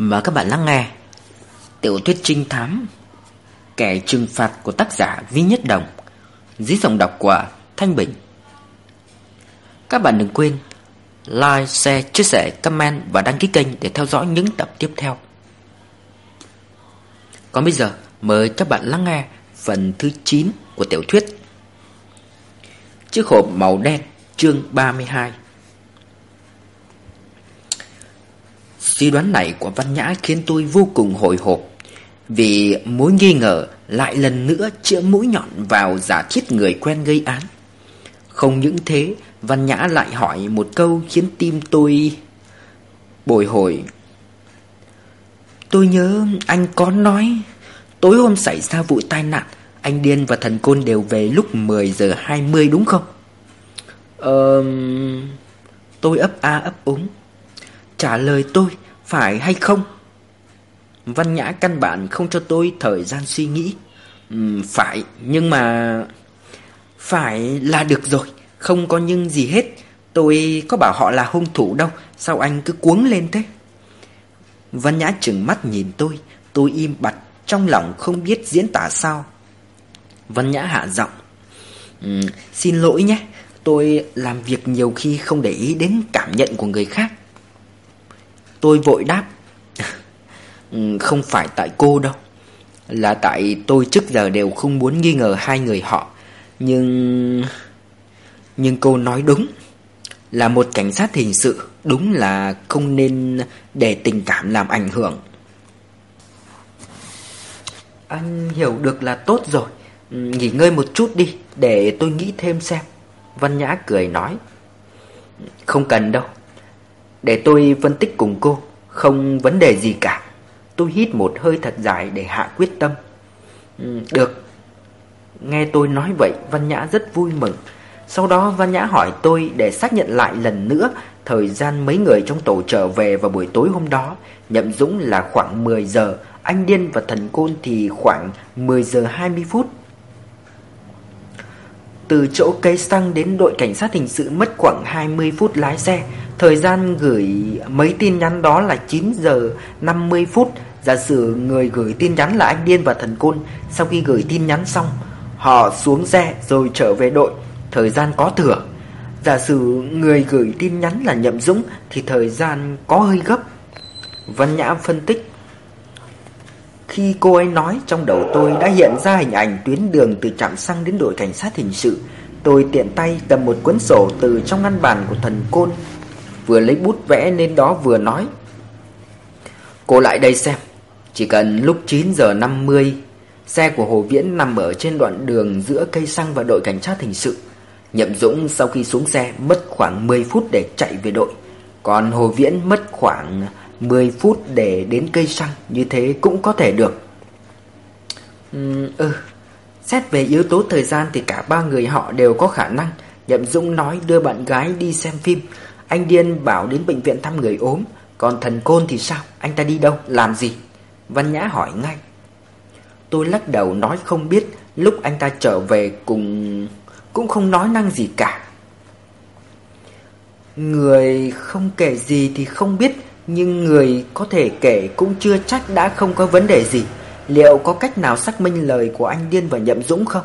Mời các bạn lắng nghe Tiểu thuyết trinh thám Kẻ trừng phạt của tác giả Vi Nhất Đồng Dưới giọng đọc của Thanh Bình. Các bạn đừng quên Like, share, chia sẻ, comment và đăng ký kênh để theo dõi những tập tiếp theo. Còn bây giờ mời các bạn lắng nghe phần thứ 9 của tiểu thuyết Chiếc hộp màu đen chương 32 Suy đoán này của Văn Nhã khiến tôi vô cùng hồi hộp. Vì mối nghi ngờ lại lần nữa chĩa mũi nhọn vào giả thiết người quen gây án. Không những thế, Văn Nhã lại hỏi một câu khiến tim tôi bồi hồi. Tôi nhớ anh có nói, Tối hôm xảy ra vụ tai nạn, Anh Điên và thần Côn đều về lúc 10 giờ 20 đúng không? Ờ... Tôi ấp a ấp úng. Trả lời tôi phải hay không? Văn Nhã căn bản không cho tôi thời gian suy nghĩ. Uhm, Phải nhưng mà Phải là được rồi Không có nhưng gì hết. Tôi có bảo họ là hung thủ đâu Sao anh cứ cuống lên thế? Văn Nhã chừng mắt nhìn tôi Tôi im bặt Trong lòng không biết diễn tả sao. Văn Nhã hạ giọng uhm, Xin lỗi nhé Tôi làm việc nhiều khi không để ý đến cảm nhận của người khác. Tôi vội đáp. Ừ, không phải tại cô đâu, Là tại tôi trước giờ đều không muốn nghi ngờ hai người họ. Nhưng... Nhưng cô nói đúng, Là một cảnh sát hình sự, Đúng là không nên để tình cảm làm ảnh hưởng. Anh hiểu được là tốt rồi ừ, Nghỉ ngơi một chút đi, Để tôi nghĩ thêm xem. Văn Nhã cười nói, Không cần đâu để tôi phân tích cùng cô Không vấn đề gì cả. Tôi hít một hơi thật dài để hạ quyết tâm. Ừ, Được. Nghe tôi nói vậy Văn Nhã rất vui mừng. Sau đó Văn Nhã hỏi tôi để xác nhận lại lần nữa Thời gian mấy người trong tổ trở về vào buổi tối hôm đó. Nhậm Dũng là khoảng 10 giờ Anh Điên và Thần Côn thì khoảng 10 giờ 20 phút. Từ chỗ cây xăng đến đội cảnh sát hình sự mất khoảng 20 phút lái xe. Thời gian gửi mấy tin nhắn đó là 9 giờ 50 phút. Giả sử người gửi tin nhắn là anh Điên và Thần Côn. Sau khi gửi tin nhắn xong, Họ xuống xe rồi trở về đội. Thời gian có thừa. Giả sử người gửi tin nhắn là Nhậm Dũng Thì thời gian có hơi gấp. Văn Nhã phân tích. Khi cô ấy nói, Trong đầu tôi đã hiện ra hình ảnh tuyến đường Từ trạm xăng đến đội cảnh sát hình sự. Tôi tiện tay cầm một cuốn sổ Từ trong ngăn bàn của thần Côn Vừa lấy bút vẽ lên đó vừa nói. Cô lại đây xem Chỉ cần lúc 9 giờ 50 Xe của Hồ Viễn nằm ở trên đoạn đường giữa cây xăng và đội cảnh sát hình sự. Nhậm Dũng sau khi xuống xe mất khoảng 10 phút để chạy về đội Còn Hồ Viễn mất khoảng 10 phút để đến cây xăng Như thế cũng có thể được. Ừ, ừ. Xét về yếu tố thời gian thì cả ba người họ đều có khả năng. Nhậm Dũng nói đưa bạn gái đi xem phim anh Điên bảo đến bệnh viện thăm người ốm. Còn thần côn thì sao? Anh ta đi đâu? Làm gì? Văn Nhã hỏi ngay. Tôi lắc đầu nói không biết. Lúc anh ta trở về cùng, Cũng không nói năng gì cả. Người không kể gì thì không biết, Nhưng người có thể kể cũng chưa chắc đã không có vấn đề gì. Liệu có cách nào xác minh lời của anh Điên và Nhậm Dũng không?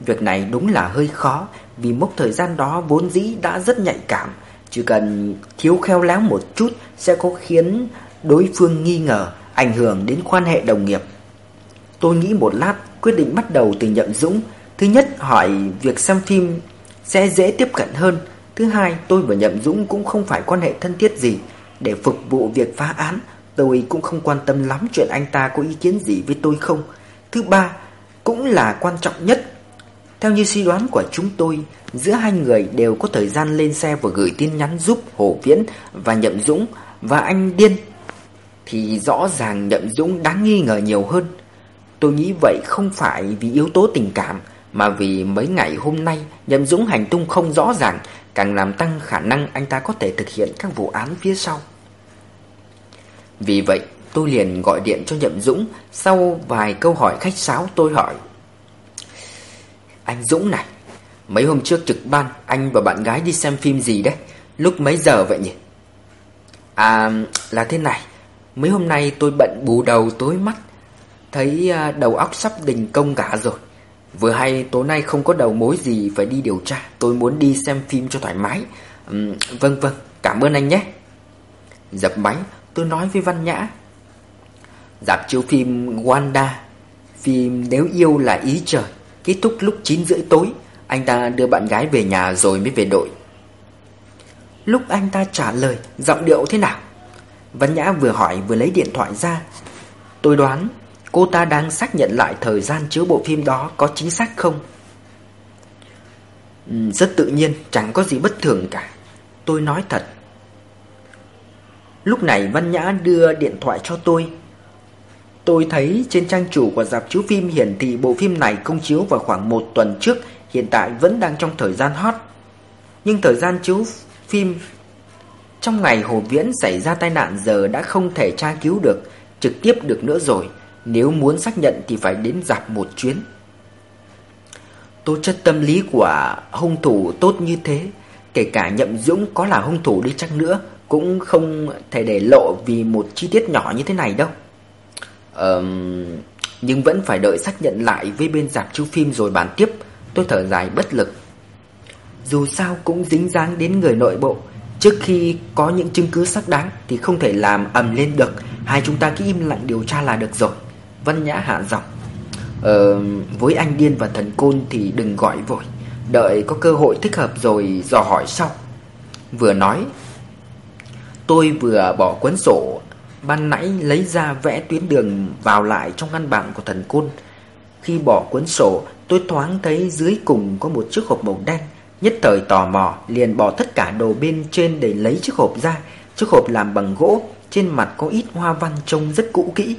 Việc này đúng là hơi khó vì mốc thời gian đó vốn dĩ đã rất nhạy cảm. Chỉ cần thiếu khéo léo một chút Sẽ có khiến đối phương nghi ngờ, Ảnh hưởng đến quan hệ đồng nghiệp. Tôi nghĩ một lát, Quyết định bắt đầu từ Nhậm Dũng. Thứ nhất, hỏi việc xem phim Sẽ dễ tiếp cận hơn. Thứ hai, tôi và Nhậm Dũng cũng không phải quan hệ thân thiết gì. Để phục vụ việc phá án, Tôi cũng không quan tâm lắm chuyện anh ta có ý kiến gì với tôi không. Thứ ba, Cũng là quan trọng nhất theo như suy đoán của chúng tôi, giữa hai người đều có thời gian lên xe và gửi tin nhắn giúp Hồ Viễn và Nhậm Dũng và anh Điên. Thì rõ ràng Nhậm Dũng đáng nghi ngờ nhiều hơn. Tôi nghĩ vậy không phải vì yếu tố tình cảm, mà vì mấy ngày hôm nay Nhậm Dũng hành tung không rõ ràng, càng làm tăng khả năng anh ta có thể thực hiện các vụ án phía sau. Vì vậy, tôi liền gọi điện cho Nhậm Dũng, sau vài câu hỏi khách sáo tôi hỏi anh Dũng này. Mấy hôm trước trực ban Anh và bạn gái đi xem phim gì đấy? Lúc mấy giờ vậy nhỉ? À là thế này. Mấy hôm nay tôi bận bù đầu tối mắt. Thấy à, đầu óc sắp đình công cả rồi. Vừa hay tối nay không có đầu mối gì phải đi điều tra. Tôi muốn đi xem phim cho thoải mái. Uhm, Vâng vâng, cảm ơn anh nhé. Dập máy, tôi nói với Văn Nhã. Dạp chiếu phim Wanda. Phim Nếu yêu là ý trời. Kết thúc lúc 9 rưỡi tối Anh ta đưa bạn gái về nhà rồi mới về đội. Lúc anh ta trả lời Giọng điệu thế nào? Văn Nhã vừa hỏi vừa lấy điện thoại ra. Tôi đoán cô ta đang xác nhận lại thời gian chiếu bộ phim đó có chính xác không? Ừ, Rất tự nhiên chẳng có gì bất thường cả. Tôi nói thật. Lúc này Văn Nhã đưa điện thoại cho tôi. Tôi thấy trên trang chủ của dạp chiếu phim hiển thị bộ phim này công chiếu vào khoảng một tuần trước, Hiện tại vẫn đang trong thời gian hot. Nhưng thời gian chiếu phim Trong ngày Hồ Viễn xảy ra tai nạn giờ đã không thể tra cứu được, Trực tiếp được nữa rồi. Nếu muốn xác nhận thì phải đến dạp một chuyến. Tố chất tâm lý của hung thủ tốt như thế, Kể cả nhậm dũng có là hung thủ đi chăng nữa, Cũng không thể để lộ vì một chi tiết nhỏ như thế này đâu um, Nhưng vẫn phải đợi xác nhận lại với bên dạp chiếu phim rồi bàn tiếp. Tôi thở dài bất lực. Dù sao cũng dính dáng đến người nội bộ. Trước khi có những chứng cứ xác đáng Thì không thể làm ầm lên được. Hai chúng ta cứ im lặng điều tra là được rồi. Văn Nhã hạ giọng. Ờ, với anh Điên và thần Côn thì đừng gọi vội. Đợi có cơ hội thích hợp rồi dò hỏi sau. Vừa nói Tôi vừa bỏ cuốn sổ Ban nãy lấy ra vẽ tuyến đường vào lại trong ngăn bảng của thần Côn. Khi bỏ cuốn sổ tôi thoáng thấy dưới cùng có một chiếc hộp màu đen. Nhất thời tò mò liền bỏ tất cả đồ bên trên để lấy chiếc hộp ra. Chiếc hộp làm bằng gỗ Trên mặt có ít hoa văn trông rất cũ kỹ.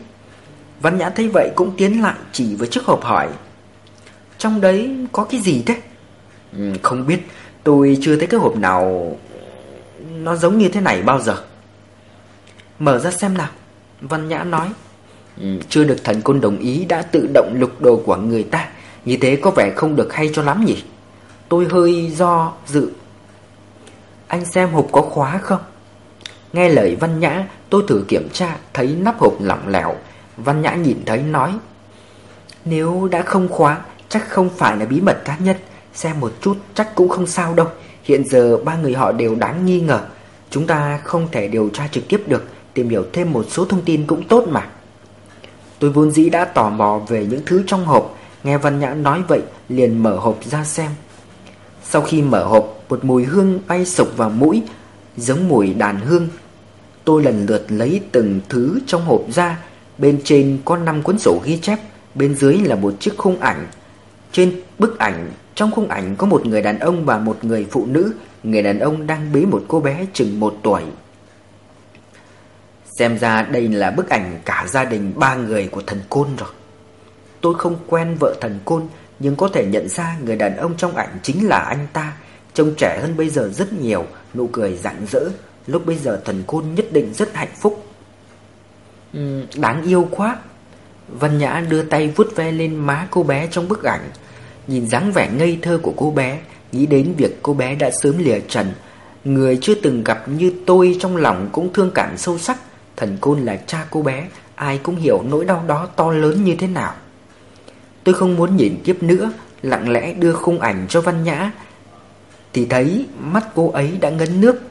Văn Nhã thấy vậy cũng tiến lại chỉ với chiếc hộp hỏi Trong đấy có cái gì thế? Ừ, không biết. Tôi chưa thấy cái hộp nào Nó giống như thế này bao giờ. Mở ra xem nào. Văn Nhã nói ừ, Chưa được thần côn đồng ý đã tự động lục đồ của người ta. Như thế có vẻ không được hay cho lắm nhỉ? Tôi hơi do dự. Anh xem hộp có khóa không? Nghe lời Văn Nhã Tôi thử kiểm tra Thấy nắp hộp lỏng lẻo. Văn Nhã nhìn thấy nói Nếu đã không khóa Chắc không phải là bí mật cá nhân. Xem một chút chắc cũng không sao đâu. Hiện giờ ba người họ đều đáng nghi ngờ. Chúng ta không thể điều tra trực tiếp được Tìm hiểu thêm một số thông tin cũng tốt mà. Tôi vốn dĩ đã tò mò về những thứ trong hộp, Nghe Văn Nhã nói vậy liền mở hộp ra xem. Sau khi mở hộp, Một mùi hương bay sộc vào mũi, Giống mùi đàn hương. Tôi lần lượt lấy từng thứ trong hộp ra, Bên trên có 5 cuốn sổ ghi chép, Bên dưới là một chiếc khung ảnh. Trên bức ảnh, Trong khung ảnh có một người đàn ông và một người phụ nữ. Người đàn ông đang bế một cô bé chừng một tuổi. Xem ra đây là bức ảnh cả gia đình ba người của thần Côn rồi. Tôi không quen vợ thần Côn Nhưng có thể nhận ra người đàn ông trong ảnh chính là anh ta. Trông trẻ hơn bây giờ rất nhiều Nụ cười rạng rỡ. Lúc bây giờ thần Côn nhất định rất hạnh phúc. Uhm, Đáng yêu quá. Vân Nhã đưa tay vuốt ve lên má cô bé trong bức ảnh. Nhìn dáng vẻ ngây thơ của cô bé Nghĩ đến việc cô bé đã sớm lìa trần. Người chưa từng gặp như tôi trong lòng cũng thương cảm sâu sắc. Thần Côn là cha cô bé, Ai cũng hiểu nỗi đau đó to lớn như thế nào. Tôi không muốn nhìn tiếp nữa, Lặng lẽ đưa khung ảnh cho Văn Nhã. Thì thấy mắt cô ấy đã ngấn nước.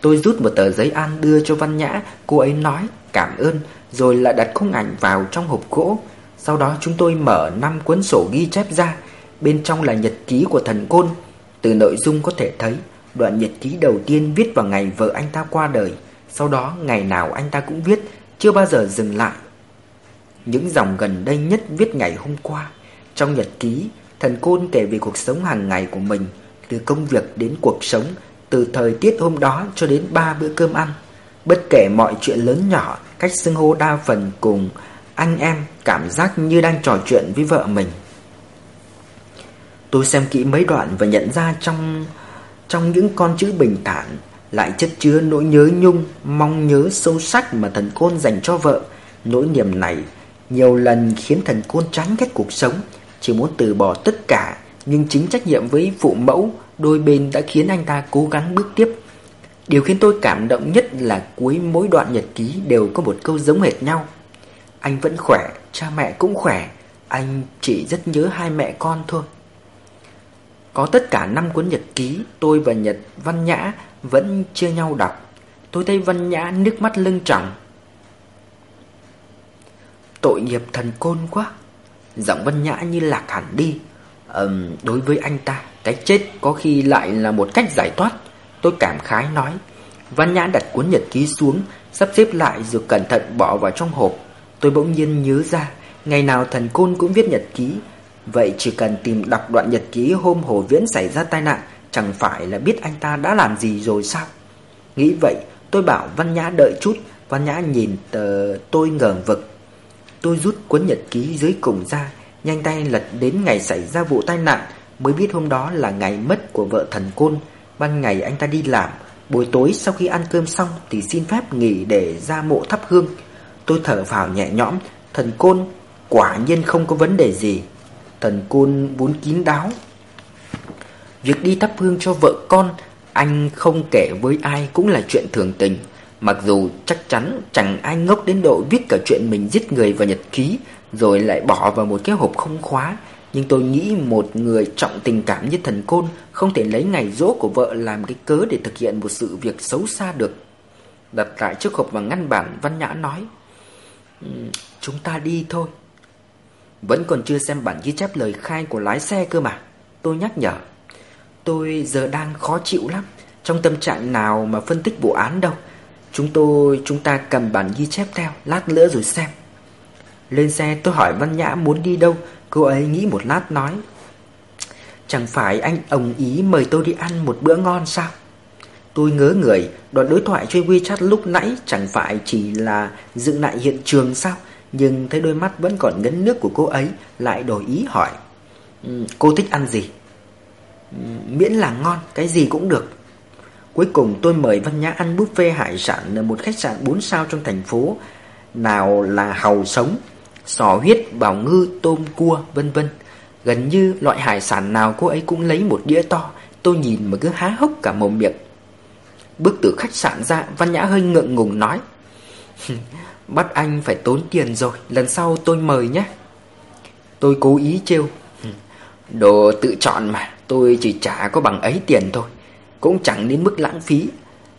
Tôi rút một tờ giấy ăn đưa cho Văn Nhã, Cô ấy nói cảm ơn, Rồi lại đặt khung ảnh vào trong hộp gỗ. Sau đó chúng tôi mở 5 cuốn sổ ghi chép ra. Bên trong là nhật ký của thần Côn. Từ nội dung có thể thấy, Đoạn nhật ký đầu tiên viết vào ngày vợ anh ta qua đời sau đó, ngày nào anh ta cũng viết, Chưa bao giờ dừng lại. Những dòng gần đây nhất viết ngày hôm qua, Trong nhật ký, Thần Côn kể về cuộc sống hàng ngày của mình, Từ công việc đến cuộc sống, Từ thời tiết hôm đó cho đến ba bữa cơm ăn. Bất kể mọi chuyện lớn nhỏ, Cách xưng hô đa phần cùng Anh em, cảm giác như đang trò chuyện với vợ mình. Tôi xem kỹ mấy đoạn và nhận ra trong trong những con chữ bình thản lại chất chứa nỗi nhớ nhung, mong nhớ sâu sắc mà thần côn dành cho vợ. Nỗi niềm này nhiều lần khiến thần côn chán ghét cuộc sống, chỉ muốn từ bỏ tất cả, nhưng chính trách nhiệm với phụ mẫu đôi bên đã khiến anh ta cố gắng bước tiếp. Điều khiến tôi cảm động nhất là cuối mỗi đoạn nhật ký đều có một câu giống hệt nhau. Anh vẫn khỏe, cha mẹ cũng khỏe, anh chỉ rất nhớ hai mẹ con thôi. Có tất cả năm cuốn nhật ký, tôi và Nhật Văn Nhã vẫn chia nhau đọc. Tôi thấy Văn Nhã nước mắt lưng tròng. Tội nghiệp thần côn quá. Giọng Văn Nhã như lạc hẳn đi. Ừm, đối với anh ta, cái chết có khi lại là một cách giải thoát. Tôi cảm khái nói. Văn Nhã đặt cuốn nhật ký xuống, sắp xếp lại rồi cẩn thận bỏ vào trong hộp. Tôi bỗng nhiên nhớ ra, ngày nào thần côn cũng viết nhật ký. Vậy chỉ cần tìm đọc đoạn nhật ký hôm Hồ Viễn xảy ra tai nạn, chẳng phải là biết anh ta đã làm gì rồi sao? Nghĩ vậy, tôi bảo Văn Nhã đợi chút, Văn Nhã nhìn tờ tôi ngờn vực. Tôi rút cuốn nhật ký dưới cùng ra, nhanh tay lật đến ngày xảy ra vụ tai nạn, mới biết hôm đó là ngày mất của vợ thần côn. Ban ngày anh ta đi làm, buổi tối sau khi ăn cơm xong thì xin phép nghỉ để ra mộ thắp hương. Tôi thở phào nhẹ nhõm, thần côn quả nhiên không có vấn đề gì. Thần côn vốn kín đáo. Việc đi thắp hương cho vợ con, anh không kể với ai cũng là chuyện thường tình. Mặc dù chắc chắn chẳng ai ngốc đến độ viết cả chuyện mình giết người vào nhật ký rồi lại bỏ vào một cái hộp không khóa. Nhưng tôi nghĩ một người trọng tình cảm như thần côn không thể lấy ngày dỗ của vợ làm cái cớ để thực hiện một sự việc xấu xa được. Đặt lại chiếc hộp và ngăn bản văn nhã nói Chúng ta đi thôi. Vẫn còn chưa xem bản ghi chép lời khai của lái xe cơ mà. Tôi nhắc nhở. Tôi giờ đang khó chịu lắm. Trong tâm trạng nào mà phân tích vụ án đâu. Chúng tôi, chúng ta cầm bản ghi chép theo, lát nữa rồi xem. Lên xe tôi hỏi Văn Nhã muốn đi đâu, cô ấy nghĩ một lát nói. Chẳng phải anh ông ý mời tôi đi ăn một bữa ngon sao? Tôi ngớ người, đoạn đối thoại trên WeChat lúc nãy chẳng phải chỉ là dựng lại hiện trường sao? Nhưng thấy đôi mắt vẫn còn ngấn nước của cô ấy, lại đổi ý hỏi. Ừ, cô thích ăn gì? Miễn là ngon, cái gì cũng được. Cuối cùng tôi mời Văn Nhã ăn buffet hải sản ở một khách sạn 4 sao trong thành phố. Nào là hàu sống, sò huyết, bào ngư, tôm cua, vân vân. Gần như loại hải sản nào cô ấy cũng lấy một đĩa to, tôi nhìn mà cứ há hốc cả mồm miệng. Bước từ khách sạn ra, Văn Nhã hơi ngượng ngùng nói. Bắt anh phải tốn tiền rồi, lần sau tôi mời nhé. Tôi cố ý trêu. Đồ tự chọn mà, tôi chỉ trả có bằng ấy tiền thôi. Cũng chẳng đến mức lãng phí.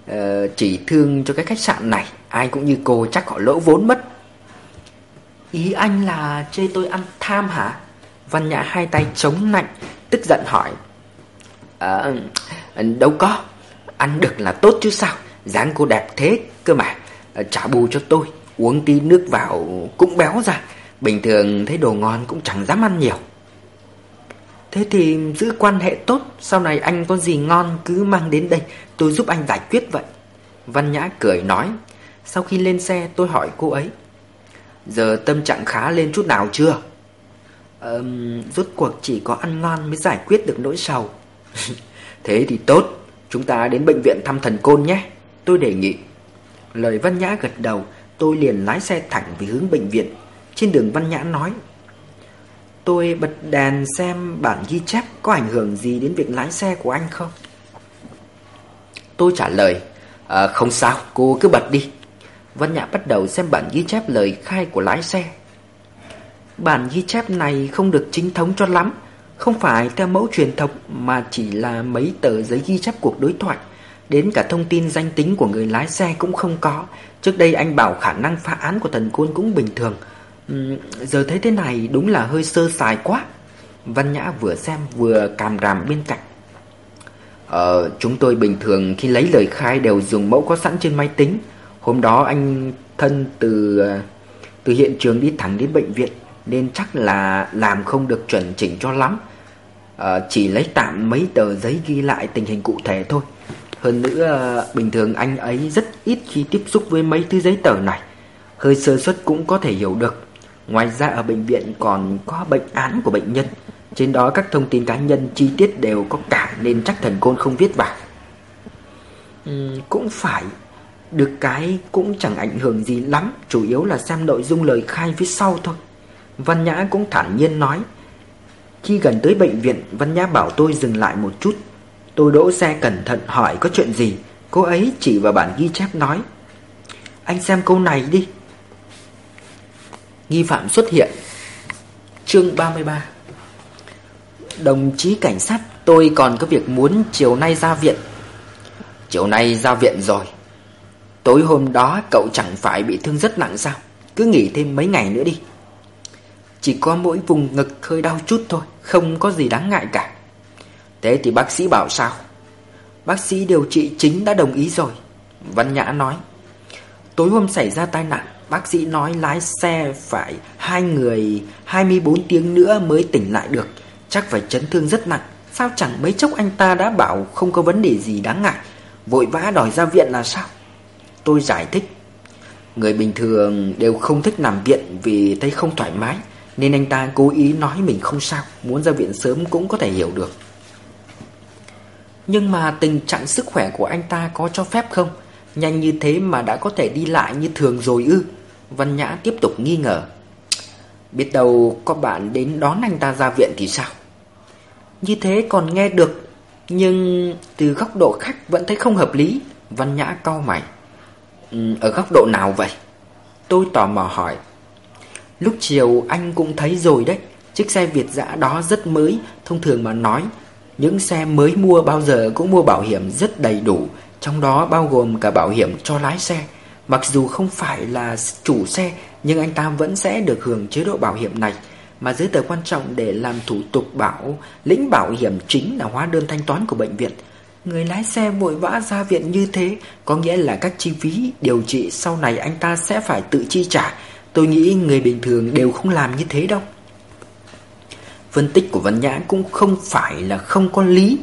Ờ, Chỉ thương cho cái khách sạn này Ai cũng như cô chắc họ lỗ vốn mất. Ý anh là chê tôi ăn tham hả? Văn Nhã hai tay chống nạnh Tức giận hỏi. À, Đâu có. Ăn được là tốt chứ sao? Dáng cô đẹp thế cơ mà. Ờ, trả bù cho tôi. Uống tí nước vào cũng béo ra. Bình thường thấy đồ ngon cũng chẳng dám ăn nhiều. Thế thì giữ quan hệ tốt Sau này anh có gì ngon cứ mang đến đây Tôi giúp anh giải quyết vậy. Văn Nhã cười nói. Sau khi lên xe tôi hỏi cô ấy Giờ tâm trạng khá lên chút nào chưa? Um, Rốt cuộc chỉ có ăn ngon mới giải quyết được nỗi sầu. Thế thì tốt Chúng ta đến bệnh viện thăm thần côn nhé. Tôi đề nghị. Lời Văn Nhã gật đầu Tôi liền lái xe thẳng về hướng bệnh viện. Trên đường Văn Nhã nói Tôi bật đèn xem bản ghi chép có ảnh hưởng gì đến việc lái xe của anh không? Tôi trả lời à, Không sao, cô cứ bật đi. Văn Nhã bắt đầu xem bản ghi chép lời khai của lái xe. Bản ghi chép này không được chính thống cho lắm Không phải theo mẫu truyền thống Mà chỉ là mấy tờ giấy ghi chép cuộc đối thoại. Đến cả thông tin danh tính của người lái xe cũng không có. Trước đây anh bảo khả năng phá án của thần côn cũng bình thường Giờ thấy thế này đúng là hơi sơ sài quá. Văn Nhã vừa xem vừa càm ràm bên cạnh. Ờ, chúng tôi bình thường khi lấy lời khai đều dùng mẫu có sẵn trên máy tính. Hôm đó anh thân từ ờ, từ hiện trường đi thẳng đến bệnh viện Nên chắc là làm không được chuẩn chỉnh cho lắm. À, Chỉ lấy tạm mấy tờ giấy ghi lại tình hình cụ thể thôi. Hơn nữa ờ, bình thường anh ấy rất ít khi tiếp xúc với mấy thứ giấy tờ này. Hơi sơ suất cũng có thể hiểu được. Ngoài ra ở bệnh viện còn có bệnh án của bệnh nhân. Trên đó các thông tin cá nhân chi tiết đều có cả Nên chắc thần côn không viết vào. Ừ, Cũng phải. Được cái cũng chẳng ảnh hưởng gì lắm Chủ yếu là xem nội dung lời khai phía sau thôi. Văn Nhã cũng thản nhiên nói Khi gần tới bệnh viện Văn Nhã bảo tôi dừng lại một chút. Tôi đỗ xe cẩn thận hỏi có chuyện gì. Cô ấy chỉ vào bản ghi chép nói Anh xem câu này đi. Nghi phạm xuất hiện. Chương 33 Đồng chí cảnh sát, tôi còn có việc muốn chiều nay ra viện. Chiều nay ra viện rồi. Tối hôm đó cậu chẳng phải bị thương rất nặng sao? Cứ nghỉ thêm mấy ngày nữa đi. Chỉ có mỗi vùng ngực hơi đau chút thôi, Không có gì đáng ngại cả. Thế thì bác sĩ bảo sao? Bác sĩ điều trị chính đã đồng ý rồi. Văn Nhã nói, Tối hôm xảy ra tai nạn Bác sĩ nói lái xe phải hai người 24 tiếng nữa mới tỉnh lại được. Chắc phải chấn thương rất nặng. Sao chẳng mấy chốc anh ta đã bảo không có vấn đề gì đáng ngại. Vội vã đòi ra viện là sao? Tôi giải thích. Người bình thường đều không thích nằm viện vì thấy không thoải mái, Nên anh ta cố ý nói mình không sao, Muốn ra viện sớm cũng có thể hiểu được. Nhưng mà tình trạng sức khỏe của anh ta có cho phép không? Nhanh như thế mà đã có thể đi lại như thường rồi ư? Văn Nhã tiếp tục nghi ngờ. Biết đâu có bạn đến đón anh ta ra viện thì sao? Như thế còn nghe được Nhưng từ góc độ khách vẫn thấy không hợp lý. Văn Nhã cau mày. Ừ, Ở góc độ nào vậy? Tôi tò mò hỏi. Lúc chiều anh cũng thấy rồi đấy. Chiếc xe Việt dã đó rất mới Thông thường mà nói Những xe mới mua bao giờ cũng mua bảo hiểm rất đầy đủ. Trong đó bao gồm cả bảo hiểm cho lái xe. Mặc dù không phải là chủ xe, Nhưng anh ta vẫn sẽ được hưởng chế độ bảo hiểm này. Mà giấy tờ quan trọng để làm thủ tục bảo, Lĩnh bảo hiểm chính là hóa đơn thanh toán của bệnh viện. Người lái xe vội vã ra viện như thế, Có nghĩa là các chi phí điều trị sau này anh ta sẽ phải tự chi trả. Tôi nghĩ người bình thường đều không làm như thế đâu. Phân tích của Văn Nhã cũng không phải là không có lý.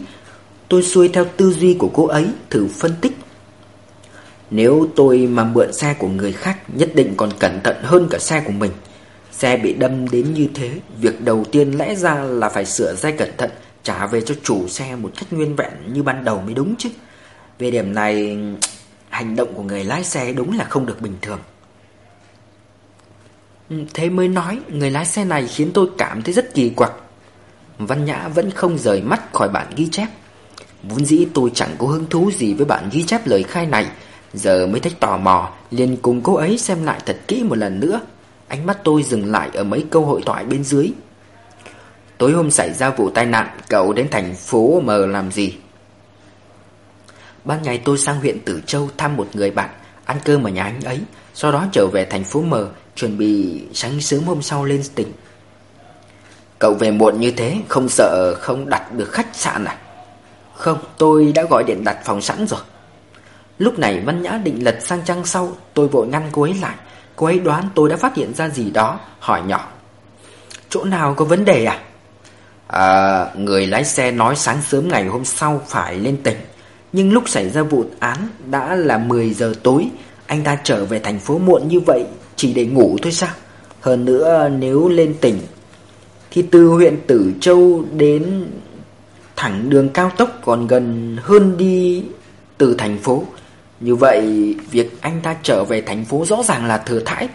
Tôi xuôi theo tư duy của cô ấy, Thử phân tích nếu tôi mà mượn xe của người khác, Nhất định còn cẩn thận hơn cả xe của mình. Xe bị đâm đến như thế, Việc đầu tiên lẽ ra là phải sửa xe cẩn thận, Trả về cho chủ xe một cách nguyên vẹn như ban đầu mới đúng chứ. Về điểm này, Hành động của người lái xe đúng là không được bình thường. Ừ, thế mới nói, Người lái xe này khiến tôi cảm thấy rất kỳ quặc. Văn Nhã vẫn không rời mắt khỏi bản ghi chép. Vốn dĩ tôi chẳng có hứng thú gì với bản ghi chép lời khai này. Giờ mới thấy tò mò, liền cùng cô ấy xem lại thật kỹ một lần nữa. Ánh mắt tôi dừng lại ở mấy câu hội thoại bên dưới. Tối hôm xảy ra vụ tai nạn, Cậu đến thành phố M làm gì? Ban ngày tôi sang huyện Tử Châu thăm một người bạn, Ăn cơm ở nhà anh ấy, Sau đó trở về thành phố M, Chuẩn bị sáng sớm hôm sau lên tỉnh. Cậu về muộn như thế, Không sợ không đặt được khách sạn à? Không, tôi đã gọi điện đặt phòng sẵn rồi. Lúc này Văn Nhã định lật sang trang sau, Tôi vội ngăn cô ấy lại. Cô ấy đoán tôi đã phát hiện ra gì đó, Hỏi nhỏ. Chỗ nào có vấn đề à? À người lái xe nói sáng sớm ngày hôm sau phải lên tỉnh. Nhưng lúc xảy ra vụ án đã là 10 giờ tối, Anh ta trở về thành phố muộn như vậy Chỉ để ngủ thôi sao? Hơn nữa nếu lên tỉnh Thì từ huyện Tử Châu đến thẳng đường cao tốc còn gần hơn đi từ thành phố như vậy, việc anh ta trở về thành phố rõ ràng là thừa thãi.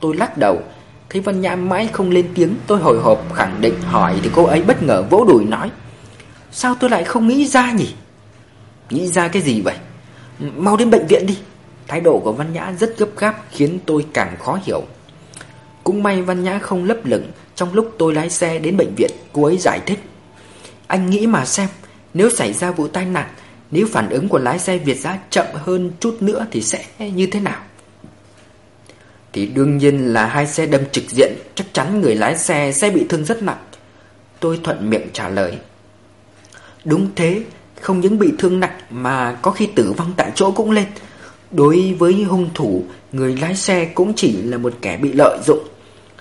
Tôi lắc đầu. Thấy Vân Nhã mãi không lên tiếng, Tôi hồi hộp khẳng định hỏi Thì cô ấy bất ngờ vỗ đùi nói, Sao tôi lại không nghĩ ra nhỉ? Nghĩ ra cái gì vậy? Mau đến bệnh viện đi. Thái độ của Văn Nhã rất gấp gáp Khiến tôi càng khó hiểu. Cũng may Văn Nhã không lấp lửng, Trong lúc tôi lái xe đến bệnh viện, Cô ấy giải thích, Anh nghĩ mà xem, Nếu xảy ra vụ tai nạn nếu phản ứng của lái xe Việt Giã chậm hơn chút nữa thì sẽ như thế nào? Thì đương nhiên là hai xe đâm trực diện, Chắc chắn người lái xe sẽ bị thương rất nặng. Tôi thuận miệng trả lời. Đúng thế, Không những bị thương nặng Mà có khi tử vong tại chỗ cũng lên. Đối với hung thủ, Người lái xe cũng chỉ là một kẻ bị lợi dụng.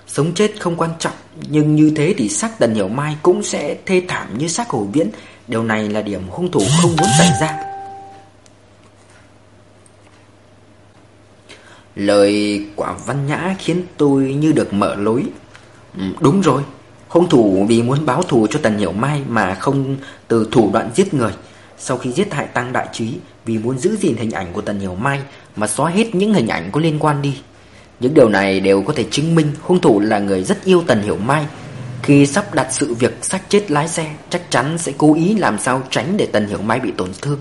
Sống chết không quan trọng, Nhưng như thế thì xác Tần Hiểu Mai Cũng sẽ thê thảm như xác Hồ Viễn Điều này là điểm hung thủ không muốn xảy ra. Lời quả văn nhã khiến tôi như được mở lối. Ừ, đúng rồi, Hung thủ vì muốn báo thù cho Tần Hiểu Mai Mà không từ thủ đoạn giết người. Sau khi giết hại Tăng Đại Trí, Vì muốn giữ gìn hình ảnh của Tần Hiểu Mai Mà xóa hết những hình ảnh có liên quan đi. Những điều này đều có thể chứng minh Hung thủ là người rất yêu Tần Hiểu Mai khi sắp đặt sự việc xác chết lái xe, Chắc chắn sẽ cố ý làm sao tránh để Tần Hiểu Mai bị tổn thương.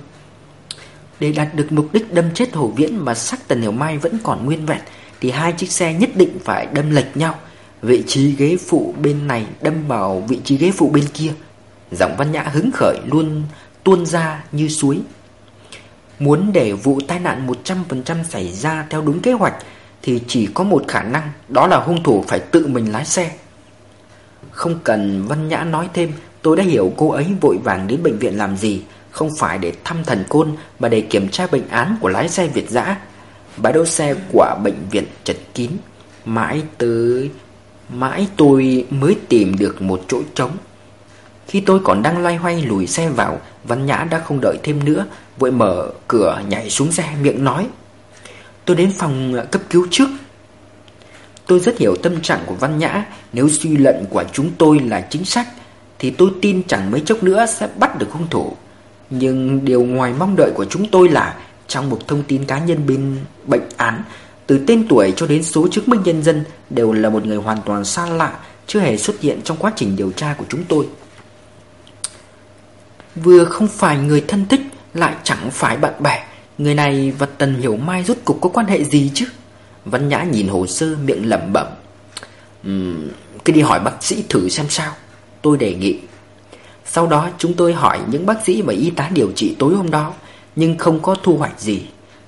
Để đạt được mục đích đâm chết Hồ Viễn mà xác Tần Hiểu Mai vẫn còn nguyên vẹn, Thì hai chiếc xe nhất định phải đâm lệch nhau. Vị trí ghế phụ bên này đâm vào vị trí ghế phụ bên kia. Giọng văn nhã hứng khởi luôn tuôn ra như suối. Muốn để vụ tai nạn 100% xảy ra theo đúng kế hoạch, Thì chỉ có một khả năng, Đó là hung thủ phải tự mình lái xe. Không cần Văn Nhã nói thêm, Tôi đã hiểu cô ấy vội vàng đến bệnh viện làm gì. Không phải để thăm thần côn, Mà để kiểm tra bệnh án của lái xe Việt dã Bãi đỗ xe của bệnh viện chật kín. Mãi tới, Mãi tôi mới tìm được một chỗ trống. Khi tôi còn đang loay hoay lùi xe vào, Văn Nhã đã không đợi thêm nữa, Vội mở cửa nhảy xuống xe miệng nói, Tôi đến phòng cấp cứu trước Tôi rất hiểu tâm trạng của Văn Nhã. Nếu suy luận của chúng tôi là chính xác, Thì tôi tin chẳng mấy chốc nữa sẽ bắt được hung thủ. Nhưng điều ngoài mong đợi của chúng tôi là, Trong một thông tin cá nhân bên bệnh án, Từ tên tuổi cho đến số chứng minh nhân dân Đều là một người hoàn toàn xa lạ, Chưa hề xuất hiện trong quá trình điều tra của chúng tôi. Vừa không phải người thân thích, Lại chẳng phải bạn bè. Người này và Tần Hiểu Mai rốt cục có quan hệ gì chứ? Văn Nhã nhìn hồ sơ miệng lẩm bẩm. Uhm, Cứ đi hỏi bác sĩ thử xem sao Tôi đề nghị. Sau đó chúng tôi hỏi những bác sĩ và y tá điều trị tối hôm đó Nhưng không có thu hoạch gì.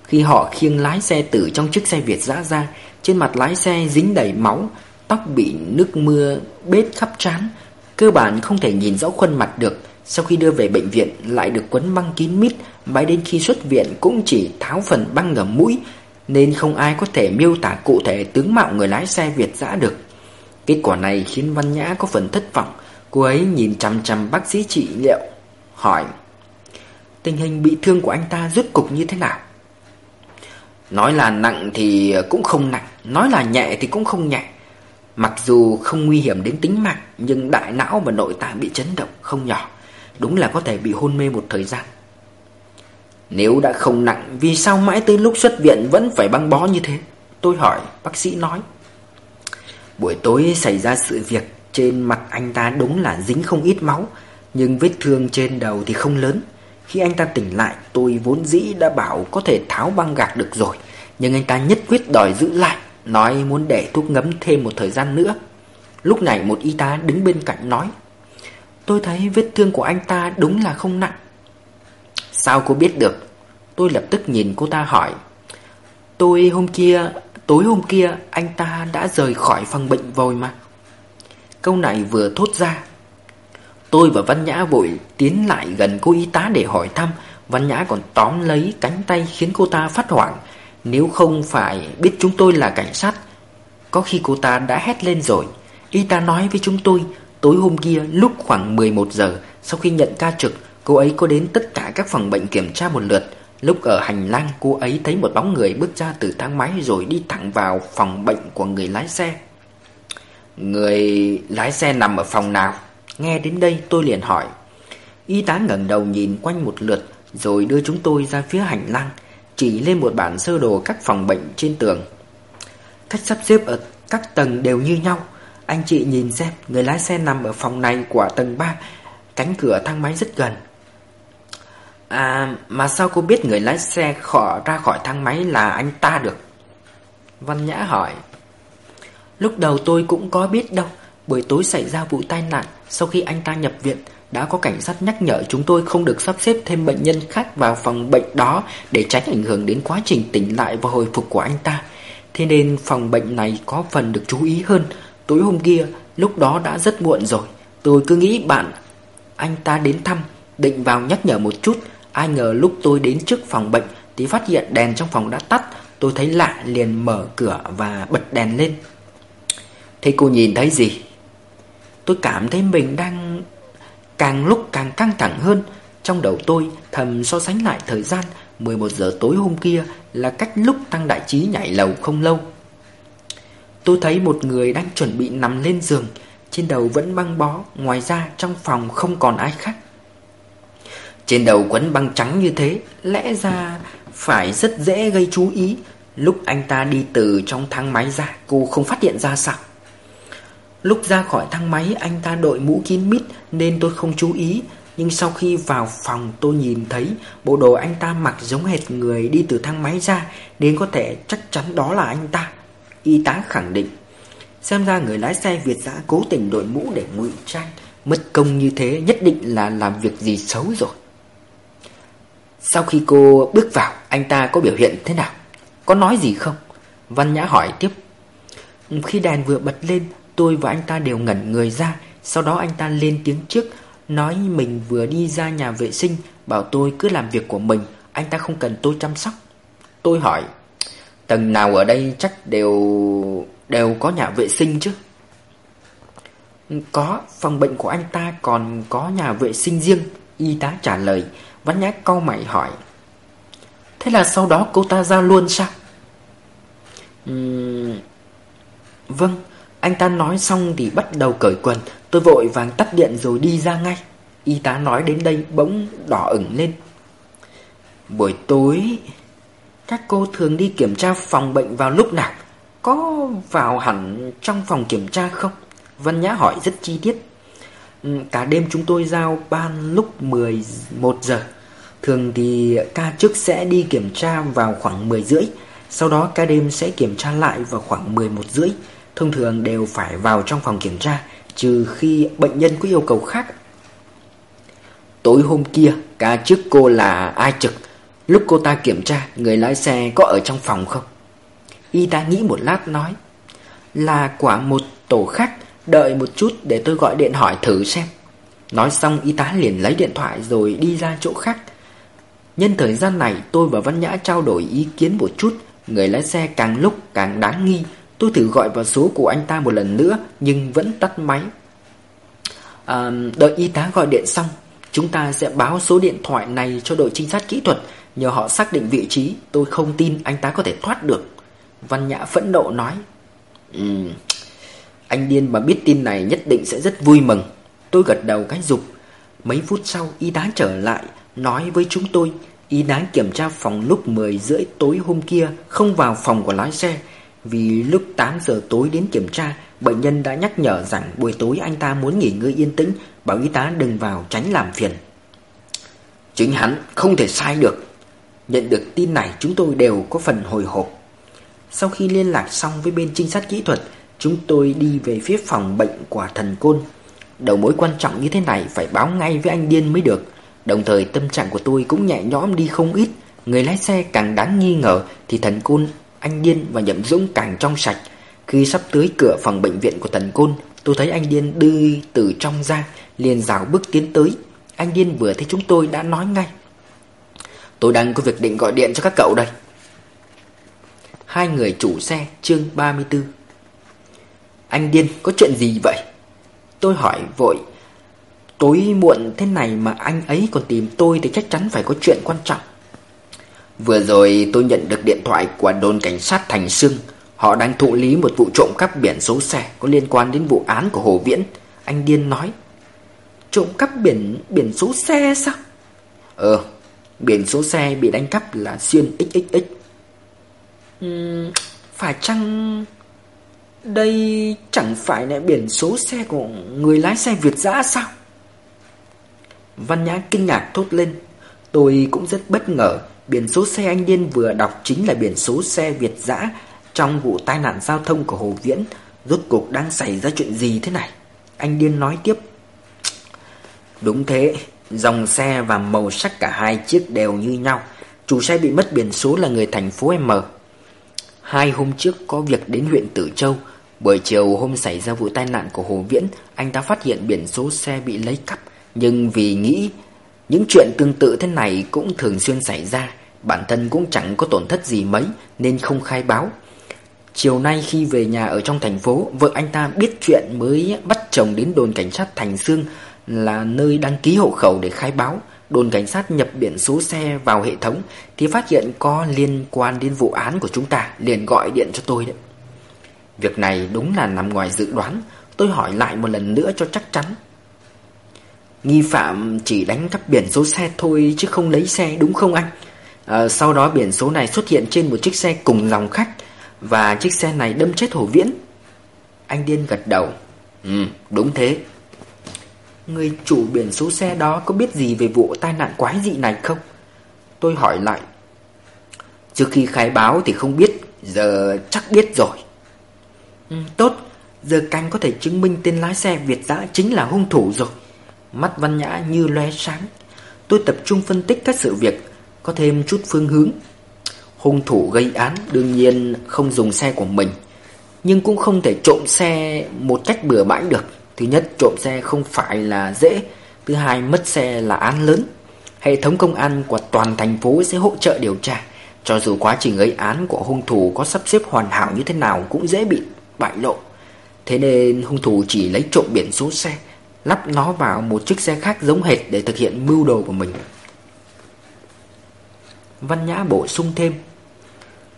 Khi họ khiêng lái xe tử trong chiếc xe Việt dã ra Trên mặt lái xe dính đầy máu Tóc bị nước mưa bết khắp trán. Cơ bản không thể nhìn rõ khuôn mặt được. Sau khi đưa về bệnh viện lại được quấn băng kín mít Mãi đến khi xuất viện cũng chỉ tháo phần băng ở mũi nên không ai có thể miêu tả cụ thể tướng mạo người lái xe Việt dã được. Kết quả này khiến Văn Nhã có phần thất vọng. Cô ấy nhìn chăm chăm bác sĩ trị liệu, Hỏi, Tình hình bị thương của anh ta rốt cục như thế nào? Nói là nặng thì cũng không nặng, Nói là nhẹ thì cũng không nhẹ. Mặc dù không nguy hiểm đến tính mạng, Nhưng đại não và nội tạng bị chấn động không nhỏ. Đúng là có thể bị hôn mê một thời gian. Nếu đã không nặng, Vì sao mãi tới lúc xuất viện Vẫn phải băng bó như thế? Tôi hỏi, bác sĩ nói. Buổi tối xảy ra sự việc, Trên mặt anh ta đúng là dính không ít máu, Nhưng vết thương trên đầu thì không lớn. Khi anh ta tỉnh lại, Tôi vốn dĩ đã bảo có thể tháo băng gạc được rồi, Nhưng anh ta nhất quyết đòi giữ lại, Nói muốn để thuốc ngấm thêm một thời gian nữa. Lúc này một y tá đứng bên cạnh nói, Tôi thấy vết thương của anh ta đúng là không nặng Sao cô biết được? Tôi lập tức nhìn cô ta hỏi. Tôi hôm kia, Tối hôm kia, anh ta đã rời khỏi phòng bệnh rồi mà. Câu này vừa thốt ra. Tôi và Văn Nhã vội tiến lại gần cô y tá để hỏi thăm. Văn Nhã còn tóm lấy cánh tay khiến cô ta phát hoảng. Nếu không phải biết chúng tôi là cảnh sát, Có khi cô ta đã hét lên rồi. Y tá nói với chúng tôi, Tối hôm kia lúc khoảng 11 giờ, Sau khi nhận ca trực Cô ấy có đến tất cả các phòng bệnh kiểm tra một lượt. Lúc ở hành lang, cô ấy thấy một bóng người bước ra từ thang máy Rồi đi thẳng vào phòng bệnh của người lái xe. Người lái xe nằm ở phòng nào? Nghe đến đây, tôi liền hỏi. Y tá ngẩng đầu nhìn quanh một lượt, Rồi đưa chúng tôi ra phía hành lang, Chỉ lên một bản sơ đồ các phòng bệnh trên tường. Cách sắp xếp ở các tầng đều như nhau. Anh chị nhìn xem, Người lái xe nằm ở phòng này của tầng 3 Cánh cửa thang máy rất gần. À mà sao cô biết người lái xe khỏi ra khỏi thang máy là anh ta được? Văn Nhã hỏi. Lúc đầu tôi cũng có biết đâu. Buổi tối xảy ra vụ tai nạn, Sau khi anh ta nhập viện, Đã có cảnh sát nhắc nhở chúng tôi không được sắp xếp thêm bệnh nhân khác vào phòng bệnh đó Để tránh ảnh hưởng đến quá trình tỉnh lại và hồi phục của anh ta. Thế nên phòng bệnh này có phần được chú ý hơn. Tối hôm kia, lúc đó đã rất muộn rồi. Tôi cứ nghĩ bạn, anh ta đến thăm, Định vào nhắc nhở một chút. Ai ngờ lúc tôi đến trước phòng bệnh Thì phát hiện đèn trong phòng đã tắt. Tôi thấy lạ liền mở cửa và bật đèn lên. Thế cô nhìn thấy gì? Tôi cảm thấy mình đang càng lúc càng căng thẳng hơn. Trong đầu tôi, thầm so sánh lại thời gian 11 giờ tối hôm kia là cách lúc Tăng Đại Trí nhảy lầu không lâu. Tôi thấy một người đang chuẩn bị nằm lên giường, Trên đầu vẫn băng bó, Ngoài ra trong phòng không còn ai khác. Trên đầu quấn băng trắng như thế, Lẽ ra phải rất dễ gây chú ý. Lúc anh ta đi từ trong thang máy ra, Cô không phát hiện ra sao? Lúc ra khỏi thang máy, anh ta đội mũ kín mít Nên tôi không chú ý. Nhưng sau khi vào phòng, tôi nhìn thấy bộ đồ anh ta mặc giống hệt người đi từ thang máy ra, Nên có thể chắc chắn đó là anh ta. Y tá khẳng định. Xem ra người lái xe Việt giã cố tình đội mũ để ngụy trang. Mất công như thế nhất định là làm việc gì xấu rồi. Sau khi cô bước vào, Anh ta có biểu hiện thế nào? Có nói gì không? Văn Nhã hỏi tiếp. Khi đèn vừa bật lên, Tôi và anh ta đều ngẩn người ra. Sau đó anh ta lên tiếng trước, Nói mình vừa đi ra nhà vệ sinh, Bảo tôi cứ làm việc của mình, Anh ta không cần tôi chăm sóc. Tôi hỏi, Tầng nào ở đây chắc đều đều có nhà vệ sinh chứ? Có, Phòng bệnh của anh ta còn có nhà vệ sinh riêng, Y tá trả lời. Văn nhã câu mày hỏi Thế là sau đó cô ta ra luôn sao? Uhm, Vâng Anh ta nói xong thì bắt đầu cởi quần. Tôi vội vàng tắt điện rồi đi ra ngay. Y tá nói đến đây bỗng đỏ ửng lên. Buổi tối Các cô thường đi kiểm tra phòng bệnh vào lúc nào? Có vào hẳn trong phòng kiểm tra không? Vân Nhã hỏi rất chi tiết. Cả đêm chúng tôi giao ban lúc 11 giờ. Thường thì ca trước sẽ đi kiểm tra vào khoảng 10 rưỡi, Sau đó ca đêm sẽ kiểm tra lại vào khoảng 11 rưỡi. Thông thường đều phải vào trong phòng kiểm tra, Trừ khi bệnh nhân có yêu cầu khác. Tối hôm kia, ca trước cô là ai trực? Lúc cô ta kiểm tra, Người lái xe có ở trong phòng không? Y tá nghĩ một lát nói, Là quả một tổ khác, Đợi một chút để tôi gọi điện hỏi thử xem. Nói xong, y tá liền lấy điện thoại rồi đi ra chỗ khác. Nhân thời gian này tôi và Văn Nhã trao đổi ý kiến một chút. Người lái xe càng lúc càng đáng nghi. Tôi thử gọi vào số của anh ta một lần nữa Nhưng vẫn tắt máy. À, Đợi y tá gọi điện xong Chúng ta sẽ báo số điện thoại này cho đội trinh sát kỹ thuật. Nhờ họ xác định vị trí Tôi không tin anh ta có thể thoát được. Văn Nhã phẫn nộ nói um, Anh điên mà biết tin này nhất định sẽ rất vui mừng. Tôi gật đầu cái dục Mấy phút sau y tá trở lại Nói với chúng tôi Y tá kiểm tra phòng lúc 10 rưỡi tối hôm kia, Không vào phòng của lái xe. Vì lúc 8 giờ tối đến kiểm tra, Bệnh nhân đã nhắc nhở rằng buổi tối anh ta muốn nghỉ ngơi yên tĩnh, Bảo y tá đừng vào tránh làm phiền. Chính hắn không thể sai được. Nhận được tin này, chúng tôi đều có phần hồi hộp. Sau khi liên lạc xong với bên trinh sát kỹ thuật, Chúng tôi đi về phía phòng bệnh của thần côn. Đầu mối quan trọng như thế này phải báo ngay với anh Điên mới được. Đồng thời tâm trạng của tôi cũng nhẹ nhõm đi không ít. Người lái xe càng đáng nghi ngờ Thì thần côn, anh Điên và Nhậm Dũng càng trong sạch. Khi sắp tới cửa phòng bệnh viện của thần côn Tôi thấy anh Điên đi từ trong ra liền rào bước tiến tới. Anh Điên vừa thấy chúng tôi đã nói ngay. Tôi đang có việc định gọi điện cho các cậu đây. Hai người chủ xe chương 34 Anh Điên có chuyện gì vậy? Tôi hỏi vội. Tối muộn thế này mà anh ấy còn tìm tôi thì chắc chắn phải có chuyện quan trọng Vừa rồi tôi nhận được điện thoại của đồn cảnh sát Thành Sương Họ đang thụ lý một vụ trộm cắp biển số xe có liên quan đến vụ án của Hồ Viễn Anh Điên nói Trộm cắp biển biển số xe sao? Ờ, biển số xe bị đánh cắp là xuyên XXX. Uhm, phải chăng đây chẳng phải là biển số xe của người lái xe Việt dã sao? Văn Nhã kinh ngạc thốt lên. Tôi cũng rất bất ngờ, biển số xe anh Điên vừa đọc chính là biển số xe Việt dã trong vụ tai nạn giao thông của Hồ Viễn. Rốt cuộc đang xảy ra chuyện gì thế này? Anh Điên nói tiếp. Đúng thế, dòng xe và màu sắc cả hai chiếc đều như nhau. Chủ xe bị mất biển số là người thành phố M. Hai hôm trước có việc đến huyện Tử Châu. Buổi chiều hôm xảy ra vụ tai nạn của Hồ Viễn, anh ta phát hiện biển số xe bị lấy cắp. Nhưng vì nghĩ những chuyện tương tự thế này cũng thường xuyên xảy ra, bản thân cũng chẳng có tổn thất gì mấy nên không khai báo. Chiều nay khi về nhà ở trong thành phố, vợ anh ta biết chuyện mới bắt chồng đến đồn cảnh sát Thành Sương là nơi đăng ký hộ khẩu để khai báo. Đồn cảnh sát nhập biển số xe vào hệ thống thì phát hiện có liên quan đến vụ án của chúng ta, liền gọi điện cho tôi đấy. Việc này đúng là nằm ngoài dự đoán, tôi hỏi lại một lần nữa cho chắc chắn. Nghi phạm chỉ đánh cắp biển số xe thôi chứ không lấy xe đúng không anh? À, sau đó biển số này xuất hiện trên một chiếc xe cùng dòng khách và chiếc xe này đâm chết Hồ Viễn. Anh Điên gật đầu. Ừ, đúng thế. Người chủ biển số xe đó có biết gì về vụ tai nạn quái dị này không? Tôi hỏi lại Trước khi khai báo thì không biết Giờ chắc biết rồi ừ, Tốt Giờ canh có thể chứng minh tên lái xe Việt dã chính là hung thủ rồi Mắt văn nhã như lóe sáng. Tôi tập trung phân tích các sự việc, Có thêm chút phương hướng. Hung thủ gây án đương nhiên không dùng xe của mình, Nhưng cũng không thể trộm xe một cách bừa bãi được. Thứ nhất, trộm xe không phải là dễ. Thứ hai, mất xe là án lớn. Hệ thống công an của toàn thành phố sẽ hỗ trợ điều tra. Cho dù quá trình gây án của hung thủ có sắp xếp hoàn hảo như thế nào cũng dễ bị bại lộ. Thế nên hung thủ chỉ lấy trộm biển số xe. Lắp nó vào một chiếc xe khác giống hệt để thực hiện mưu đồ của mình. Văn Nhã bổ sung thêm,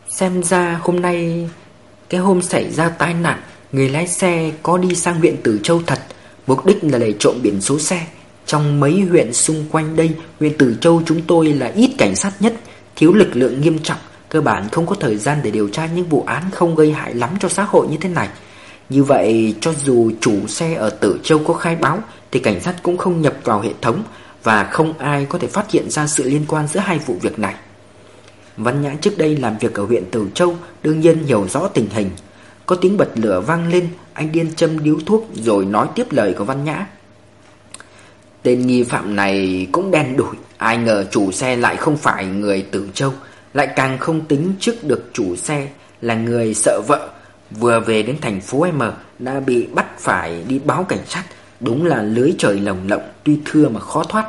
Xem ra hôm nay Cái hôm xảy ra tai nạn, Người lái xe có đi sang huyện Tử Châu thật. Mục đích là để trộm biển số xe. Trong mấy huyện xung quanh đây, Huyện Tử Châu chúng tôi là ít cảnh sát nhất, Thiếu lực lượng nghiêm trọng, Cơ bản không có thời gian để điều tra những vụ án không gây hại lắm cho xã hội như thế này. Như vậy, cho dù chủ xe ở Tử Châu có khai báo, Thì cảnh sát cũng không nhập vào hệ thống Và không ai có thể phát hiện ra sự liên quan giữa hai vụ việc này. Văn Nhã trước đây làm việc ở huyện Tử Châu, Đương nhiên hiểu rõ tình hình. Có tiếng bật lửa vang lên, Anh điên châm điếu thuốc rồi nói tiếp lời của Văn Nhã. Tên nghi phạm này cũng đen đủi Ai ngờ chủ xe lại không phải người Tử Châu, Lại càng không tính trước được chủ xe Là người sợ vợ. Vừa về đến thành phố M Đã bị bắt phải đi báo cảnh sát. Đúng là lưới trời lồng lộng Tuy thưa mà khó thoát.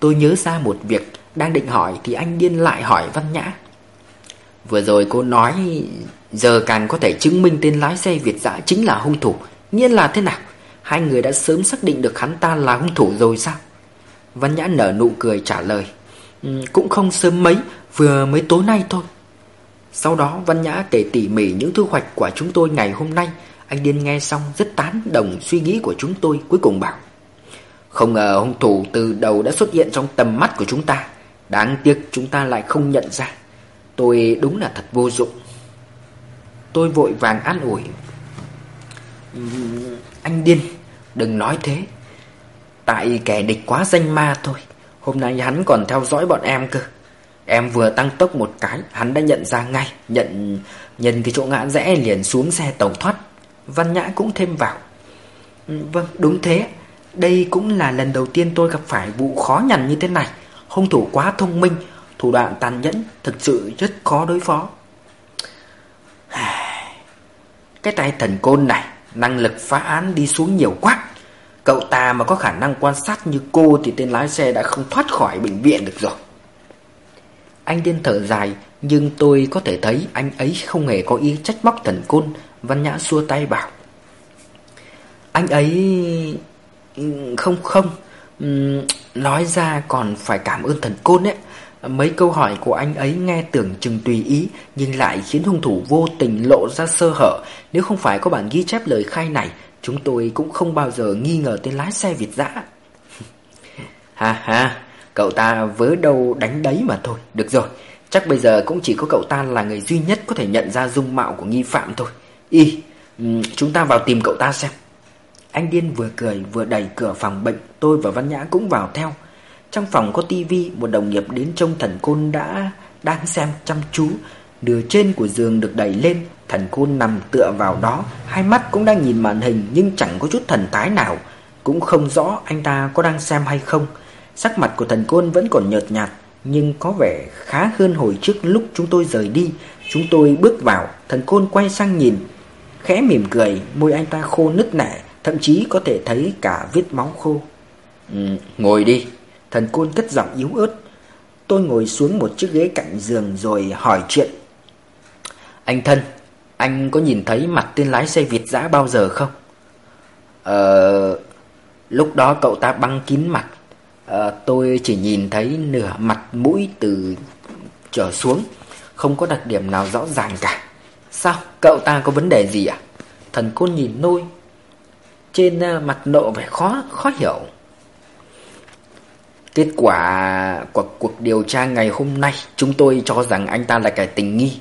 Tôi nhớ ra một việc đang định hỏi thì anh điên lại hỏi Văn Nhã. Vừa rồi cô nói Giờ càng có thể chứng minh tên lái xe Việt dã chính là hung thủ. Nhiên là thế nào? Hai người đã sớm xác định được hắn ta là hung thủ rồi sao? Văn Nhã nở nụ cười trả lời. Ừ, Cũng không sớm mấy Vừa mới tối nay thôi. Sau đó, Văn Nhã kể tỉ mỉ những thu hoạch của chúng tôi ngày hôm nay. Anh Điên nghe xong rất tán đồng suy nghĩ của chúng tôi, Cuối cùng bảo, Không ngờ hung thủ từ đầu đã xuất hiện trong tầm mắt của chúng ta. Đáng tiếc chúng ta lại không nhận ra. Tôi đúng là thật vô dụng. Tôi vội vàng an ủi Anh điên, Đừng nói thế. Tại kẻ địch quá danh ma thôi. Hôm nay hắn còn theo dõi bọn em cơ. Em vừa tăng tốc một cái Hắn đã nhận ra ngay Nhận nhân cái chỗ ngã rẽ liền xuống xe tẩu thoát Văn Nhã cũng thêm vào ừ, Vâng đúng thế Đây cũng là lần đầu tiên tôi gặp phải vụ khó nhằn như thế này hung thủ quá thông minh, thủ đoạn tàn nhẫn, thực sự rất khó đối phó. Cái tay thần côn này, năng lực phá án đi xuống nhiều quá. Cậu ta mà có khả năng quan sát như cô thì tên lái xe đã không thoát khỏi bệnh viện được rồi. Anh điên thở dài, nhưng tôi có thể thấy anh ấy không hề có ý trách móc thần côn. Văn Nhã xua tay bảo. Anh ấy... Không không, Nói ra còn phải cảm ơn thần côn ấy Mấy câu hỏi của anh ấy nghe tưởng chừng tùy ý Nhưng lại khiến hung thủ vô tình lộ ra sơ hở Nếu không phải có bản ghi chép lời khai này Chúng tôi cũng không bao giờ nghi ngờ tên lái xe Việt dã Ha ha Cậu ta vớ đâu đánh đấy mà thôi. Được rồi, Chắc bây giờ cũng chỉ có cậu ta là người duy nhất Có thể nhận ra dung mạo của nghi phạm thôi. Y Chúng ta vào tìm cậu ta xem. Anh Điên vừa cười vừa đẩy cửa phòng bệnh, Tôi và Văn Nhã cũng vào theo. Trong phòng có tivi Một đồng nghiệp đến trông thần côn đã Đang xem chăm chú. Nửa trên của giường được đẩy lên, Thần côn nằm tựa vào đó. Hai mắt cũng đang nhìn màn hình, Nhưng chẳng có chút thần thái nào. Cũng không rõ anh ta có đang xem hay không. Sắc mặt của thần côn vẫn còn nhợt nhạt Nhưng có vẻ khá hơn hồi trước lúc chúng tôi rời đi. Chúng tôi bước vào Thần côn quay sang nhìn Khẽ mỉm cười Môi anh ta khô nứt nẻ Thậm chí có thể thấy cả vết máu khô. Ừ, Ngồi đi. Thần côn cất giọng yếu ớt Tôi ngồi xuống một chiếc ghế cạnh giường rồi hỏi chuyện. Anh thân Anh có nhìn thấy mặt tên lái xe Việt giã bao giờ không? Ờ... Lúc đó cậu ta băng kín mặt Ờ, tôi chỉ nhìn thấy nửa mặt mũi từ trở xuống, Không có đặc điểm nào rõ ràng cả Sao? Cậu ta có vấn đề gì à? Thần côn nhìn nôi trên ờ, mặt nộ vẻ khó khó hiểu. Kết quả của cuộc điều tra ngày hôm nay, chúng tôi cho rằng anh ta là kẻ tình nghi.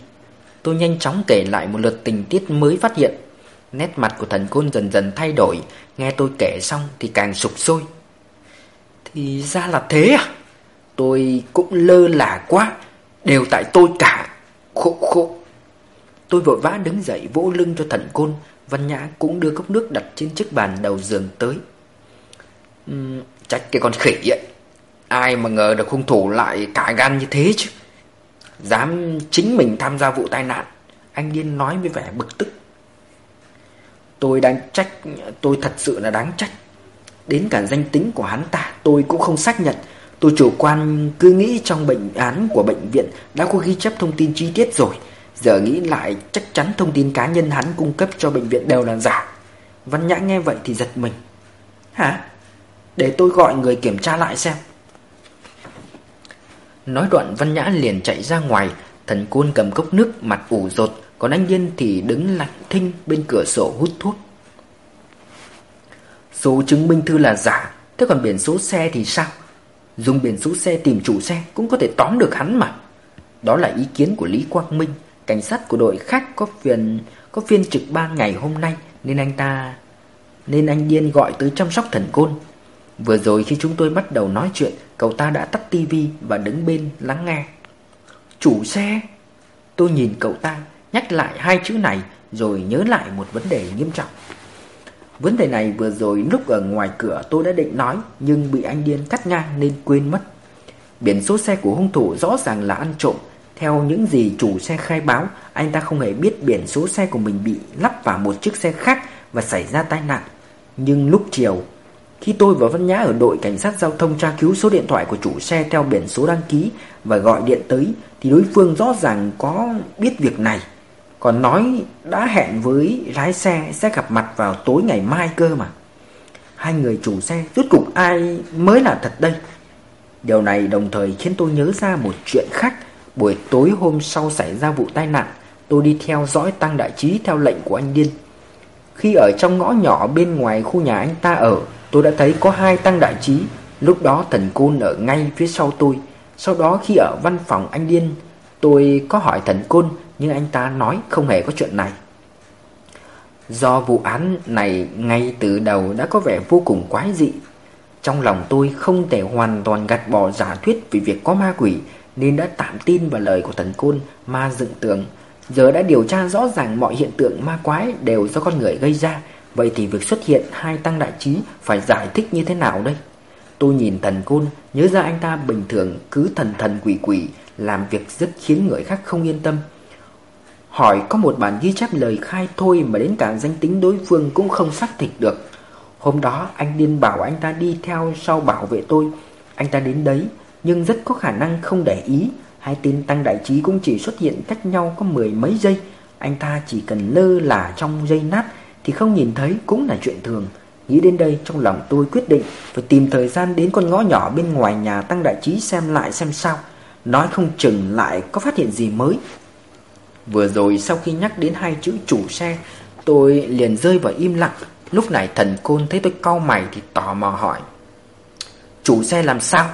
Tôi nhanh chóng kể lại một lượt tình tiết mới phát hiện. Nét mặt của thần côn dần dần thay đổi Nghe tôi kể xong thì càng sụp sôi thì ra là thế à? Tôi cũng lơ là quá Đều tại tôi cả. Khổ khổ. Tôi vội vã đứng dậy vỗ lưng cho thần côn. Văn Nhã cũng đưa cốc nước đặt trên chiếc bàn đầu giường tới. Uhm, Trách cái con khỉ ấy. Ai mà ngờ được hung thủ lại cả gan như thế chứ. Dám chính mình tham gia vụ tai nạn. Anh Điên nói với vẻ bực tức. Tôi đang trách Tôi thật sự là đáng trách. Đến cả danh tính của hắn ta, Tôi cũng không xác nhận. Tôi chủ quan cứ nghĩ trong bệnh án của bệnh viện Đã có ghi chép thông tin chi tiết rồi. Giờ nghĩ lại, chắc chắn thông tin cá nhân hắn cung cấp cho bệnh viện đều là giả. Văn Nhã nghe vậy thì giật mình. Hả? Để tôi gọi người kiểm tra lại xem. Nói đoạn, Văn Nhã liền chạy ra ngoài. Thần côn cầm cốc nước, mặt ủ rột. Còn anh Yên thì đứng lặng thinh bên cửa sổ hút thuốc. Số chứng minh thư là giả. Thế còn biển số xe thì sao? Dùng biển số xe tìm chủ xe Cũng có thể tóm được hắn mà. Đó là ý kiến của Lý Quang Minh, Cảnh sát của đội khác có phiền, Có phiên trực ban ngày hôm nay, Nên anh ta, Nên anh Điên gọi tới chăm sóc thần côn. Vừa rồi khi chúng tôi bắt đầu nói chuyện, Cậu ta đã tắt tivi và đứng bên lắng nghe. Chủ xe, Tôi nhìn cậu ta, nhắc lại hai chữ này, Rồi nhớ lại một vấn đề nghiêm trọng. Vấn đề này vừa rồi lúc ở ngoài cửa tôi đã định nói, Nhưng bị anh điên cắt ngang nên quên mất. Biển số xe của hung thủ rõ ràng là ăn trộm. Theo những gì chủ xe khai báo, Anh ta không hề biết biển số xe của mình bị lắp vào một chiếc xe khác Và xảy ra tai nạn. Nhưng lúc chiều, khi tôi và Văn Nhã ở đội cảnh sát giao thông tra cứu số điện thoại của chủ xe theo biển số đăng ký và gọi điện tới, thì đối phương rõ ràng có biết việc này. Còn nói đã hẹn với lái xe sẽ gặp mặt vào tối ngày mai cơ mà. Hai người chủ xe rốt cục ai mới là thật đây? Điều này đồng thời khiến tôi nhớ ra một chuyện khác. Buổi tối hôm sau xảy ra vụ tai nạn, tôi đi theo dõi Tăng Đại Trí theo lệnh của anh Điên. Khi ở trong ngõ nhỏ bên ngoài khu nhà anh ta ở, tôi đã thấy có hai tăng đại trí. Lúc đó thần côn ở ngay phía sau tôi. Sau đó khi ở văn phòng anh Điên, tôi có hỏi thần côn nhưng anh ta nói không hề có chuyện này. Do vụ án này ngay từ đầu đã có vẻ vô cùng quái dị. Trong lòng tôi không thể hoàn toàn gạt bỏ giả thuyết về việc có ma quỷ nên đã tạm tin vào lời của thần côn ma dựng tường. Giờ đã điều tra rõ ràng mọi hiện tượng ma quái đều do con người gây ra Vậy thì việc xuất hiện hai tăng đại trí phải giải thích như thế nào đây? Tôi nhìn thần côn, nhớ ra anh ta bình thường cứ thần thần quỷ quỷ, làm việc rất khiến người khác không yên tâm. Hỏi có một bản ghi chép lời khai thôi mà đến cả danh tính đối phương cũng không xác thịt được. Hôm đó anh Điên bảo anh ta đi theo sau bảo vệ tôi. Anh ta đến đấy, nhưng rất có khả năng không để ý. Hai tên tăng đại trí cũng chỉ xuất hiện cách nhau có mười mấy giây. Anh ta chỉ cần lơ là trong dây nát thì không nhìn thấy cũng là chuyện thường. Nghĩ đến đây trong lòng tôi quyết định phải tìm thời gian đến con ngõ nhỏ bên ngoài nhà Tăng Đại Trí xem lại xem sao. Nói không chừng lại có phát hiện gì mới. Vừa rồi sau khi nhắc đến hai chữ chủ xe, tôi liền rơi vào im lặng. Lúc này thần côn thấy tôi cau mày thì tò mò hỏi. Chủ xe làm sao?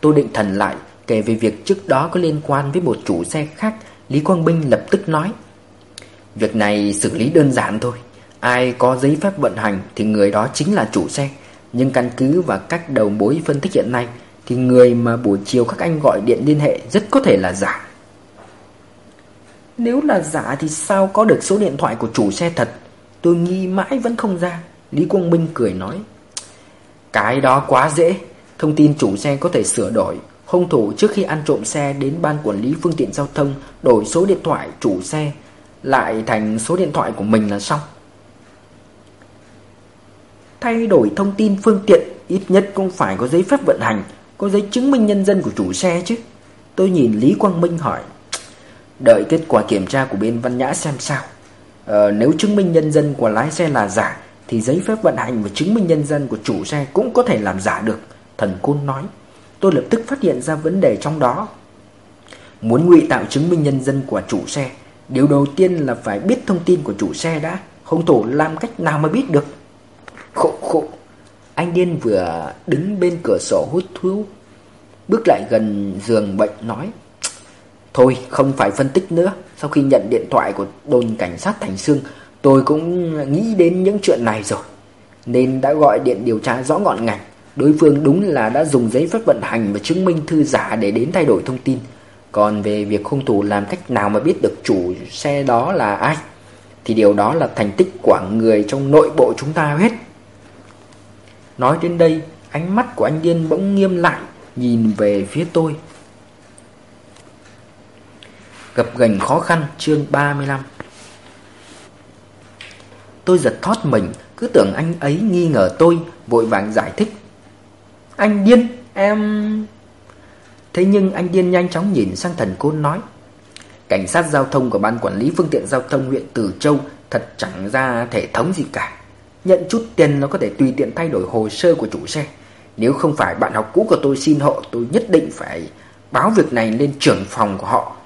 Tôi định thần lại kể về việc trước đó có liên quan với một chủ xe khác. Lý Quang Binh lập tức nói. Việc này xử lý đơn giản thôi Ai có giấy phép vận hành Thì người đó chính là chủ xe Nhưng căn cứ và các đầu mối phân tích hiện nay Thì người mà buổi chiều các anh gọi điện liên hệ Rất có thể là giả nếu là giả thì sao có được số điện thoại của chủ xe thật? Tôi nghi mãi vẫn không ra. Lý Quang Minh cười nói, Cái đó quá dễ. Thông tin chủ xe có thể sửa đổi. Hung thủ trước khi ăn trộm xe đến ban quản lý phương tiện giao thông Đổi số điện thoại chủ xe, lại thành số điện thoại của mình là xong. Thay đổi thông tin phương tiện, Ít nhất cũng phải có giấy phép vận hành, Có giấy chứng minh nhân dân của chủ xe chứ. Tôi nhìn Lý Quang Minh hỏi Đợi kết quả kiểm tra của bên Văn Nhã xem sao. Ờ, Nếu chứng minh nhân dân của lái xe là giả Thì giấy phép vận hành và chứng minh nhân dân của chủ xe Cũng có thể làm giả được Thần Côn nói. Tôi lập tức phát hiện ra vấn đề trong đó. Muốn ngụy tạo chứng minh nhân dân của chủ xe Điều đầu tiên là phải biết thông tin của chủ xe đã. Không thủ làm cách nào mà biết được? Khổ khổ. Anh điên vừa đứng bên cửa sổ hút thuốc Bước lại gần giường bệnh nói. Thôi, không phải phân tích nữa. Sau khi nhận điện thoại của đồn cảnh sát Thành Sương, Tôi cũng nghĩ đến những chuyện này rồi. Nên đã gọi điện điều tra rõ ngọn ngành. Đối phương đúng là đã dùng giấy phép vận hành và chứng minh thư giả để đến thay đổi thông tin. Còn về việc hung thủ làm cách nào mà biết được chủ xe đó là ai, Thì điều đó là thành tích của người trong nội bộ chúng ta hết. Nói đến đây, Ánh mắt của anh Điên bỗng nghiêm lại, Nhìn về phía tôi gặp gành khó khăn, chương 35 Tôi giật thoát mình, Cứ tưởng anh ấy nghi ngờ tôi, Vội vàng giải thích. Anh Điên, em Thế nhưng anh Điên nhanh chóng nhìn sang thần côn nói. Cảnh sát giao thông của ban quản lý phương tiện giao thông huyện Từ Châu Thật chẳng ra thể thống gì cả. Nhận chút tiền nó có thể tùy tiện thay đổi hồ sơ của chủ xe. Nếu không phải bạn học cũ của tôi xin hộ, Tôi nhất định phải báo việc này lên trưởng phòng của họ.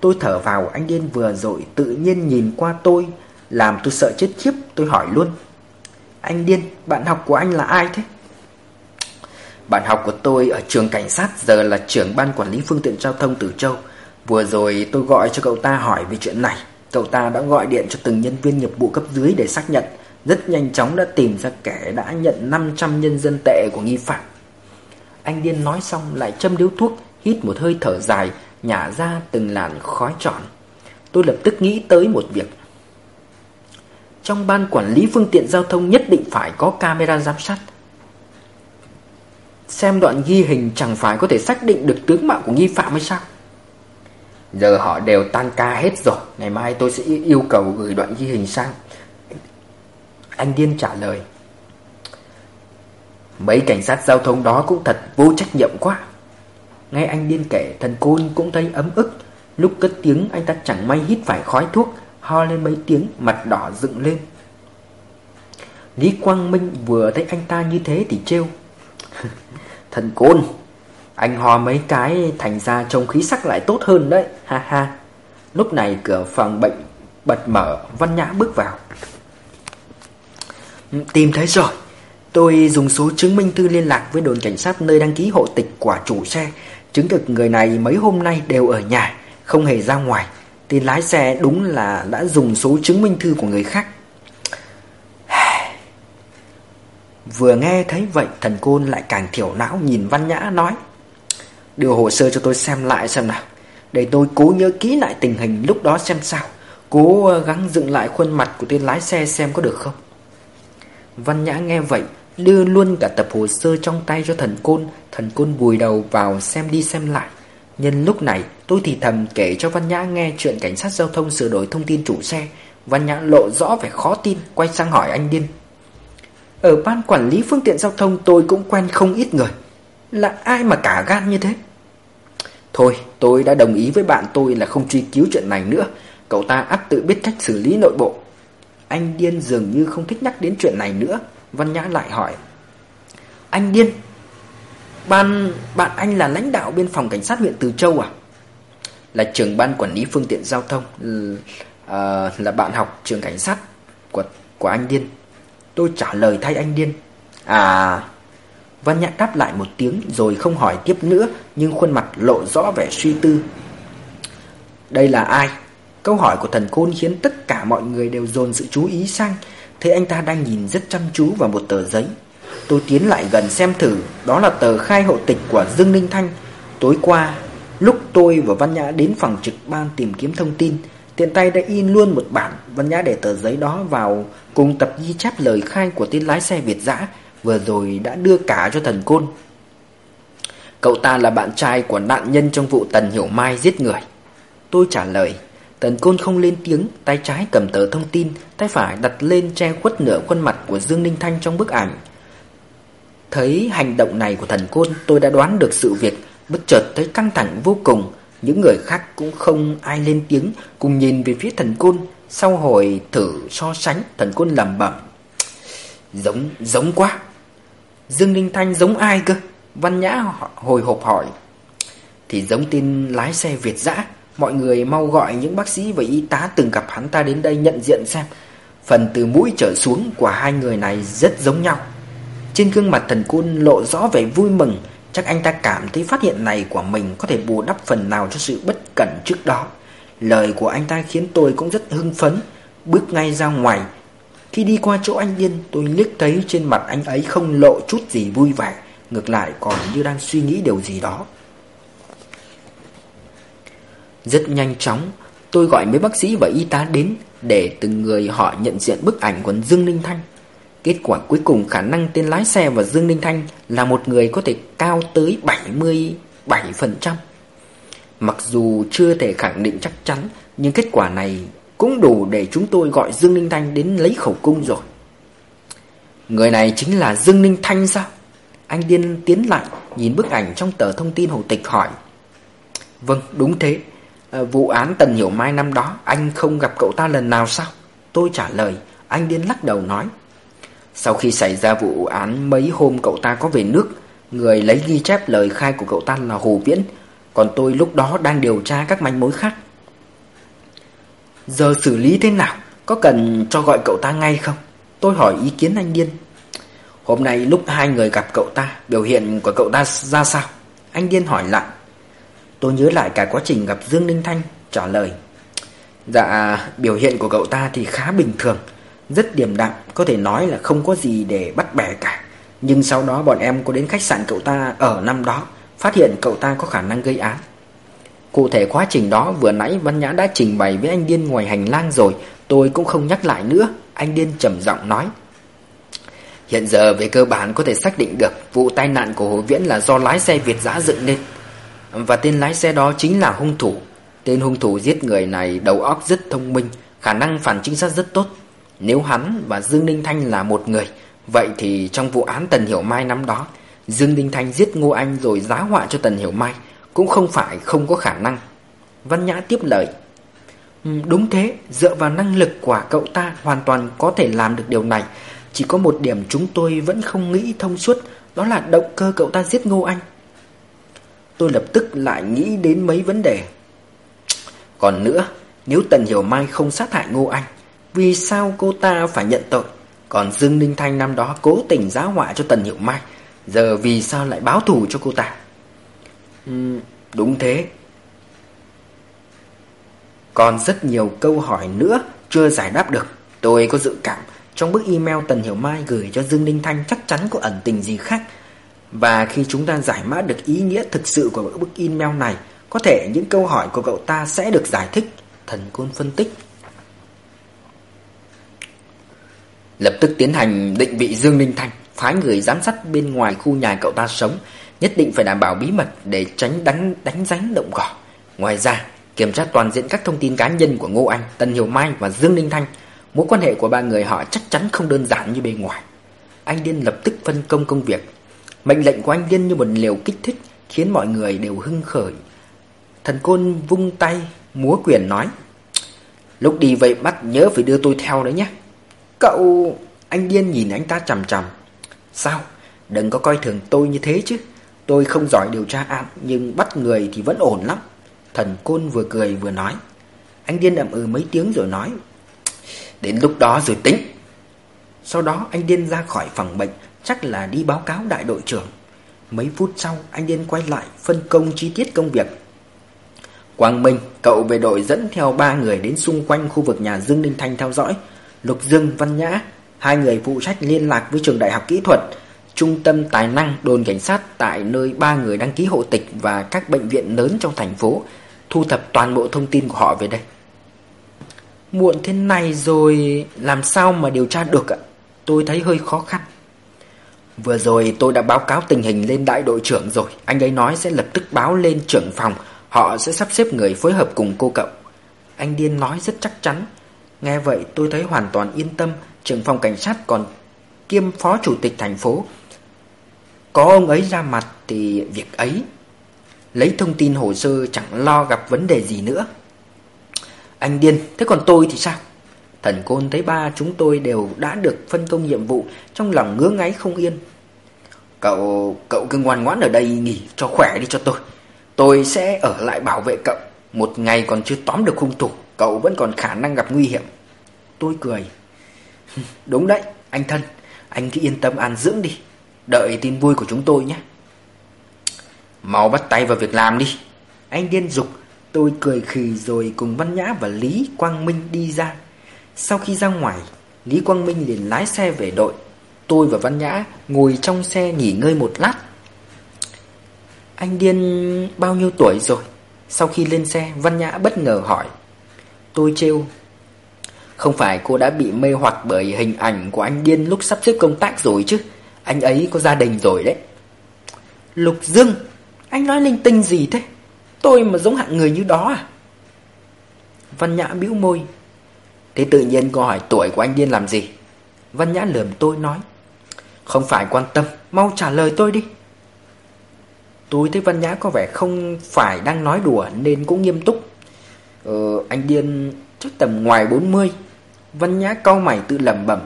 Tôi thở vào, anh điên vừa rồi tự nhiên nhìn qua tôi, Làm tôi sợ chết khiếp, tôi hỏi luôn. Anh điên, bạn học của anh là ai thế? Bạn học của tôi ở trường cảnh sát, giờ là trưởng ban quản lý phương tiện giao thông Từ Châu. Vừa rồi tôi gọi cho cậu ta hỏi về chuyện này. Cậu ta đã gọi điện cho từng nhân viên nghiệp vụ cấp dưới để xác nhận. Rất nhanh chóng đã tìm ra kẻ đã nhận 500 nhân dân tệ của nghi phạm. Anh điên nói xong lại châm điếu thuốc, Hít một hơi thở dài nhả ra từng làn khói tròn. Tôi lập tức nghĩ tới một việc. Trong ban quản lý phương tiện giao thông nhất định phải có camera giám sát. Xem đoạn ghi hình chẳng phải có thể xác định được tướng mạo của nghi phạm hay sao? Giờ họ đều tan ca hết rồi, ngày mai tôi sẽ yêu cầu gửi đoạn ghi hình sang. Anh Điên trả lời. Mấy cảnh sát giao thông đó cũng thật vô trách nhiệm quá. Nghe anh điên kể, thần côn cũng thấy ấm ức. Lúc cất tiếng, anh ta chẳng may hít phải khói thuốc, Ho lên mấy tiếng, mặt đỏ dựng lên. Lý Quang Minh vừa thấy anh ta như thế thì trêu. Thần côn, Anh ho mấy cái thành ra trông khí sắc lại tốt hơn đấy. Ha ha. Lúc này cửa phòng bệnh bật mở, Văn Nhã bước vào. Tìm thấy rồi. Tôi dùng số chứng minh thư liên lạc với đồn cảnh sát nơi đăng ký hộ tịch của chủ xe. Chứng thực người này mấy hôm nay đều ở nhà, Không hề ra ngoài. Tên lái xe đúng là đã dùng số chứng minh thư của người khác. Vừa nghe thấy vậy, Thần Côn lại càng thiểu não nhìn Văn Nhã nói Đưa hồ sơ cho tôi xem lại xem nào. Để tôi cố nhớ kỹ lại tình hình lúc đó xem sao. Cố ờ, gắng dựng lại khuôn mặt của tên lái xe xem có được không? Văn Nhã nghe vậy Đưa luôn cả tập hồ sơ trong tay cho thần côn. Thần côn vùi đầu vào xem đi xem lại. Nhân lúc này, tôi thì thầm kể cho Văn Nhã nghe chuyện cảnh sát giao thông sửa đổi thông tin chủ xe. Văn Nhã lộ rõ vẻ khó tin, Quay sang hỏi anh Điên. Ở ban quản lý phương tiện giao thông, tôi cũng quen không ít người. Là ai mà cả gan như thế? Thôi, tôi đã đồng ý với bạn tôi là không truy cứu chuyện này nữa. Cậu ta ắt tự biết cách xử lý nội bộ. Anh Điên dường như không thích nhắc đến chuyện này nữa. Văn Nhã lại hỏi Anh Điên Ban, bạn anh là lãnh đạo biên phòng cảnh sát huyện Từ Châu à? Là trưởng ban quản lý phương tiện giao thông à, Là bạn học trường cảnh sát của, của anh Điên Tôi trả lời thay anh Điên À Văn Nhã đáp lại một tiếng rồi không hỏi tiếp nữa Nhưng khuôn mặt lộ rõ vẻ suy tư Đây là ai? Câu hỏi của thần côn khiến tất cả mọi người đều dồn sự chú ý sang Thấy anh ta đang nhìn rất chăm chú vào một tờ giấy. Tôi tiến lại gần xem thử. Đó là tờ khai hộ tịch của Dương Ninh Thanh. Tối qua, Lúc tôi và Văn Nhã đến phòng trực ban tìm kiếm thông tin, Tiện tay đã in luôn một bản. Văn Nhã để tờ giấy đó vào Cùng tập ghi chép lời khai của tên lái xe Việt dã, Vừa rồi đã đưa cả cho thần côn. Cậu ta là bạn trai của nạn nhân trong vụ Tần Hiểu Mai giết người. Tôi trả lời Tần Côn không lên tiếng, tay trái cầm tờ thông tin, tay phải đặt lên che khuất nửa khuôn mặt của Dương Ninh Thanh trong bức ảnh. Thấy hành động này của thần Côn, tôi đã đoán được sự việc, bất chợt thấy căng thẳng vô cùng. Những người khác cũng không ai lên tiếng, cùng nhìn về phía thần Côn. Sau hồi thử so sánh, thần Côn lẩm bẩm. Giống, giống quá. Dương Ninh Thanh giống ai cơ? Văn Nhã hồi hộp hỏi. Thì giống tin lái xe Việt dã Mọi người mau gọi những bác sĩ và y tá từng gặp hắn ta đến đây nhận diện xem. Phần từ mũi trở xuống của hai người này rất giống nhau. Trên gương mặt thần côn lộ rõ vẻ vui mừng. Chắc anh ta cảm thấy phát hiện này của mình có thể bù đắp phần nào cho sự bất cẩn trước đó. Lời của anh ta khiến tôi cũng rất hưng phấn. Bước ngay ra ngoài. Khi đi qua chỗ anh Điên, tôi liếc thấy trên mặt anh ấy không lộ chút gì vui vẻ, ngược lại còn như đang suy nghĩ điều gì đó. Rất nhanh chóng, tôi gọi mấy bác sĩ và y tá đến để từng người họ nhận diện bức ảnh của Dương Ninh Thanh. Kết quả cuối cùng khả năng tên lái xe và Dương Ninh Thanh là một người có thể cao tới 77%. Mặc dù chưa thể khẳng định chắc chắn, nhưng kết quả này cũng đủ để chúng tôi gọi Dương Ninh Thanh đến lấy khẩu cung rồi. Người này chính là Dương Ninh Thanh sao? Anh Điên tiến lại, nhìn bức ảnh trong tờ thông tin hồ tịch hỏi. Vâng, đúng thế. À, vụ án Tần Hiểu Mai năm đó, anh không gặp cậu ta lần nào sao? Tôi trả lời, anh Điên lắc đầu nói. Sau khi xảy ra vụ án mấy hôm cậu ta có về nước, người lấy ghi chép lời khai của cậu ta là Hồ Viễn, còn tôi lúc đó đang điều tra các manh mối khác. Giờ xử lý thế nào? Có cần cho gọi cậu ta ngay không? Tôi hỏi ý kiến anh Điên. Hôm nay lúc hai người gặp cậu ta, biểu hiện của cậu ta ra sao? Anh Điên hỏi lại. Tôi nhớ lại cả quá trình gặp Dương Ninh Thanh, trả lời. Dạ, biểu hiện của cậu ta thì khá bình thường, rất điềm đạm, có thể nói là không có gì để bắt bẻ cả. Nhưng sau đó bọn em có đến khách sạn cậu ta ở năm đó, phát hiện cậu ta có khả năng gây án. Cụ thể quá trình đó vừa nãy Văn Nhã đã trình bày với anh Điên ngoài hành lang rồi, tôi cũng không nhắc lại nữa. Anh Điên trầm giọng nói. Hiện giờ về cơ bản có thể xác định được vụ tai nạn của Hồ Viễn là do lái xe Việt giã dựng nên. Và tên lái xe đó chính là hung thủ. Tên hung thủ giết người này đầu óc rất thông minh, khả năng phản chính sát rất tốt. Nếu hắn và Dương Ninh Thanh là một người, vậy thì trong vụ án Tần Hiểu Mai năm đó, Dương Ninh Thanh giết Ngô Anh rồi giá họa cho Tần Hiểu Mai cũng không phải không có khả năng. Văn Nhã tiếp lời. Ừ, đúng thế, dựa vào năng lực của cậu ta hoàn toàn có thể làm được điều này. Chỉ có một điểm chúng tôi vẫn không nghĩ thông suốt, đó là động cơ cậu ta giết Ngô Anh. Tôi lập tức lại nghĩ đến mấy vấn đề. Còn nữa, nếu Tần Hiểu Mai không sát hại Ngô Anh, vì sao cô ta phải nhận tội? Còn Dương Ninh Thanh năm đó cố tình giá họa cho Tần Hiểu Mai, giờ vì sao lại báo thù cho cô ta? Ừ, đúng thế. Còn rất nhiều câu hỏi nữa chưa giải đáp được. Tôi có dự cảm trong bức email Tần Hiểu Mai gửi cho Dương Ninh Thanh chắc chắn có ẩn tình gì khác. Và khi chúng ta giải mã được ý nghĩa thực sự của bức email này, có thể những câu hỏi của cậu ta sẽ được giải thích. Thần Côn phân tích. Lập tức tiến hành định vị Dương Ninh Thanh, phái người giám sát bên ngoài khu nhà cậu ta sống, nhất định phải đảm bảo bí mật để tránh đánh đánh ránh động cỏ. Ngoài ra, kiểm tra toàn diện các thông tin cá nhân của Ngô Anh, Tân Hiểu Mai và Dương Ninh Thanh. Mối quan hệ của ba người họ chắc chắn không đơn giản như bề ngoài. Anh Điên lập tức phân công công việc. Mệnh lệnh của anh Điên như một liều kích thích khiến mọi người đều hưng khởi. Thần Côn vung tay, múa quyền nói. Lúc đi vậy bắt nhớ phải đưa tôi theo đấy nhé. Cậu... Anh Điên nhìn anh ta chằm chằm. Sao? Đừng có coi thường tôi như thế chứ. Tôi không giỏi điều tra án nhưng bắt người thì vẫn ổn lắm. Thần Côn vừa cười vừa nói. Anh Điên ậm ừ mấy tiếng rồi nói. Đến lúc đó rồi tính. Sau đó anh Điên ra khỏi phòng bệnh, chắc là đi báo cáo đại đội trưởng. Mấy phút sau, anh Điên quay lại, phân công chi tiết công việc. Quang Minh, cậu về đội dẫn theo ba người đến xung quanh khu vực nhà Dương Ninh Thanh theo dõi. Lục Dương, Văn Nhã, hai người phụ trách liên lạc với trường đại học kỹ thuật, trung tâm tài năng đồn cảnh sát tại nơi ba người đăng ký hộ tịch và các bệnh viện lớn trong thành phố, thu thập toàn bộ thông tin của họ về đây. Muộn thế này rồi làm sao mà điều tra được ạ? Tôi thấy hơi khó khăn. Vừa rồi tôi đã báo cáo tình hình lên đại đội trưởng rồi, anh ấy nói sẽ lập tức báo lên trưởng phòng, họ sẽ sắp xếp người phối hợp cùng cô cậu. Anh Điên nói rất chắc chắn. Nghe vậy tôi thấy hoàn toàn yên tâm, trưởng phòng cảnh sát còn kiêm phó chủ tịch thành phố. Có ông ấy ra mặt thì việc ấy Lấy thông tin hồ sơ chẳng lo gặp vấn đề gì nữa Anh điên, thế còn tôi thì sao? Thần côn thấy ba chúng tôi đều đã được phân công nhiệm vụ Trong lòng ngứa ngáy không yên Cậu, cậu cứ ngoan ngoãn ở đây nghỉ cho khỏe đi cho tôi. Tôi sẽ ở lại bảo vệ cậu. Một ngày còn chưa tóm được hung thủ Cậu vẫn còn khả năng gặp nguy hiểm. Tôi cười. Đúng đấy, anh thân. Anh cứ yên tâm an dưỡng đi. Đợi tin vui của chúng tôi nhé. Mau bắt tay vào việc làm đi. Anh điên dục. Tôi cười khì rồi cùng Văn Nhã và Lý Quang Minh đi ra. Sau khi ra ngoài Lý Quang Minh liền lái xe về đội. Tôi và Văn Nhã ngồi trong xe nghỉ ngơi một lát. Anh Điên bao nhiêu tuổi rồi? Sau khi lên xe, Văn Nhã bất ngờ hỏi. Tôi trêu, Không phải cô đã bị mê hoặc bởi hình ảnh của anh Điên lúc sắp xếp công tác rồi chứ? Anh ấy có gia đình rồi đấy. Lục Dương, Anh nói linh tinh gì thế? Tôi mà giống hạng người như đó à? Văn Nhã bĩu môi. Thế tự nhiên cô hỏi tuổi của anh Điên làm gì? Văn Nhã lườm tôi nói. Không phải quan tâm, Mau trả lời tôi đi. Tôi thấy Văn Nhã có vẻ không phải đang nói đùa Nên cũng nghiêm túc. Ờ anh Điên, chắc tầm ngoài 40 Văn Nhã cau mày tự lẩm bẩm.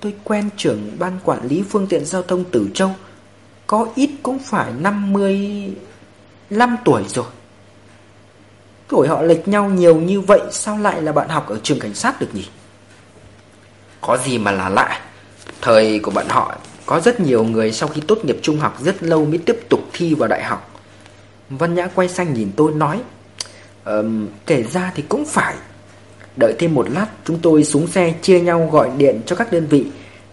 Tôi quen trưởng ban quản lý phương tiện giao thông Tử Châu, Có ít cũng phải 55 tuổi rồi. Tuổi họ lệch nhau nhiều như vậy, Sao lại là bạn học ở trường cảnh sát được nhỉ? Có gì mà là lạ? Thời của bọn họ Có rất nhiều người sau khi tốt nghiệp trung học Rất lâu mới tiếp tục thi vào đại học. Văn Nhã quay sang nhìn tôi nói um, Kể ra thì cũng phải. Đợi thêm một lát Chúng tôi xuống xe chia nhau gọi điện cho các đơn vị.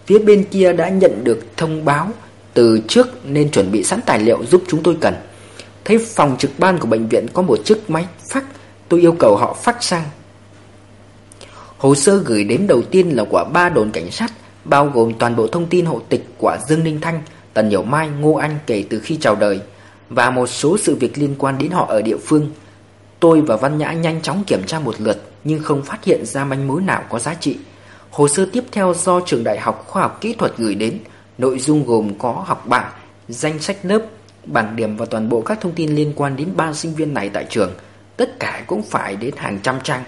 Phía bên kia đã nhận được thông báo Từ trước nên chuẩn bị sẵn tài liệu giúp chúng tôi cần. Thấy phòng trực ban của bệnh viện có một chiếc máy fax Tôi yêu cầu họ fax sang. Hồ sơ gửi đến đầu tiên là của ba đồn cảnh sát. Bao gồm toàn bộ thông tin hộ tịch của Dương Ninh Thanh Tần Hiểu Mai, Ngô Anh kể từ khi chào đời Và một số sự việc liên quan đến họ ở địa phương. Tôi và Văn Nhã nhanh chóng kiểm tra một lượt Nhưng không phát hiện ra manh mối nào có giá trị. Hồ sơ tiếp theo do trường đại học khoa học kỹ thuật gửi đến Nội dung gồm có học bạ, danh sách lớp, bảng điểm và toàn bộ các thông tin liên quan đến ba sinh viên này tại trường. Tất cả cũng phải đến hàng trăm trang.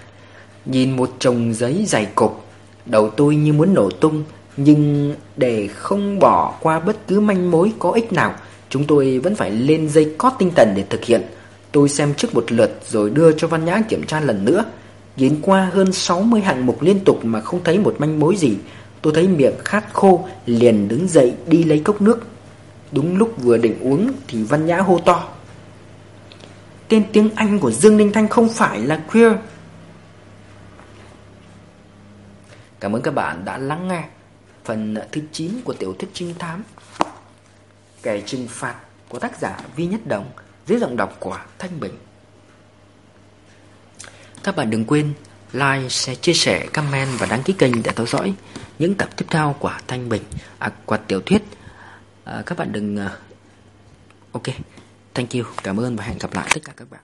Nhìn một chồng giấy dày cục Đầu tôi như muốn nổ tung nhưng để không bỏ qua bất cứ manh mối có ích nào, Chúng tôi vẫn phải lên dây cót tinh thần để thực hiện. Tôi xem trước một lượt rồi đưa cho Văn Nhã kiểm tra lần nữa. Nhìn qua hơn 60 hạng mục liên tục mà không thấy một manh mối gì, Tôi thấy miệng khát khô, liền đứng dậy đi lấy cốc nước. Đúng lúc vừa định uống thì Văn Nhã hô to. Tên tiếng Anh của Dương Ninh Thanh không phải là queer Cảm ơn các bạn đã lắng nghe phần thứ 9 của tiểu thuyết trinh thám. Kẻ trừng phạt của tác giả Vi Nhất Đồng dưới giọng đọc của Thanh Bình. Các bạn đừng quên like, share, chia sẻ, comment và đăng ký kênh để theo dõi những tập tiếp theo của Thanh Bình à, của tiểu thuyết. À, Các bạn đừng... À, ok, thank you, cảm ơn và hẹn gặp lại tất cả các bạn.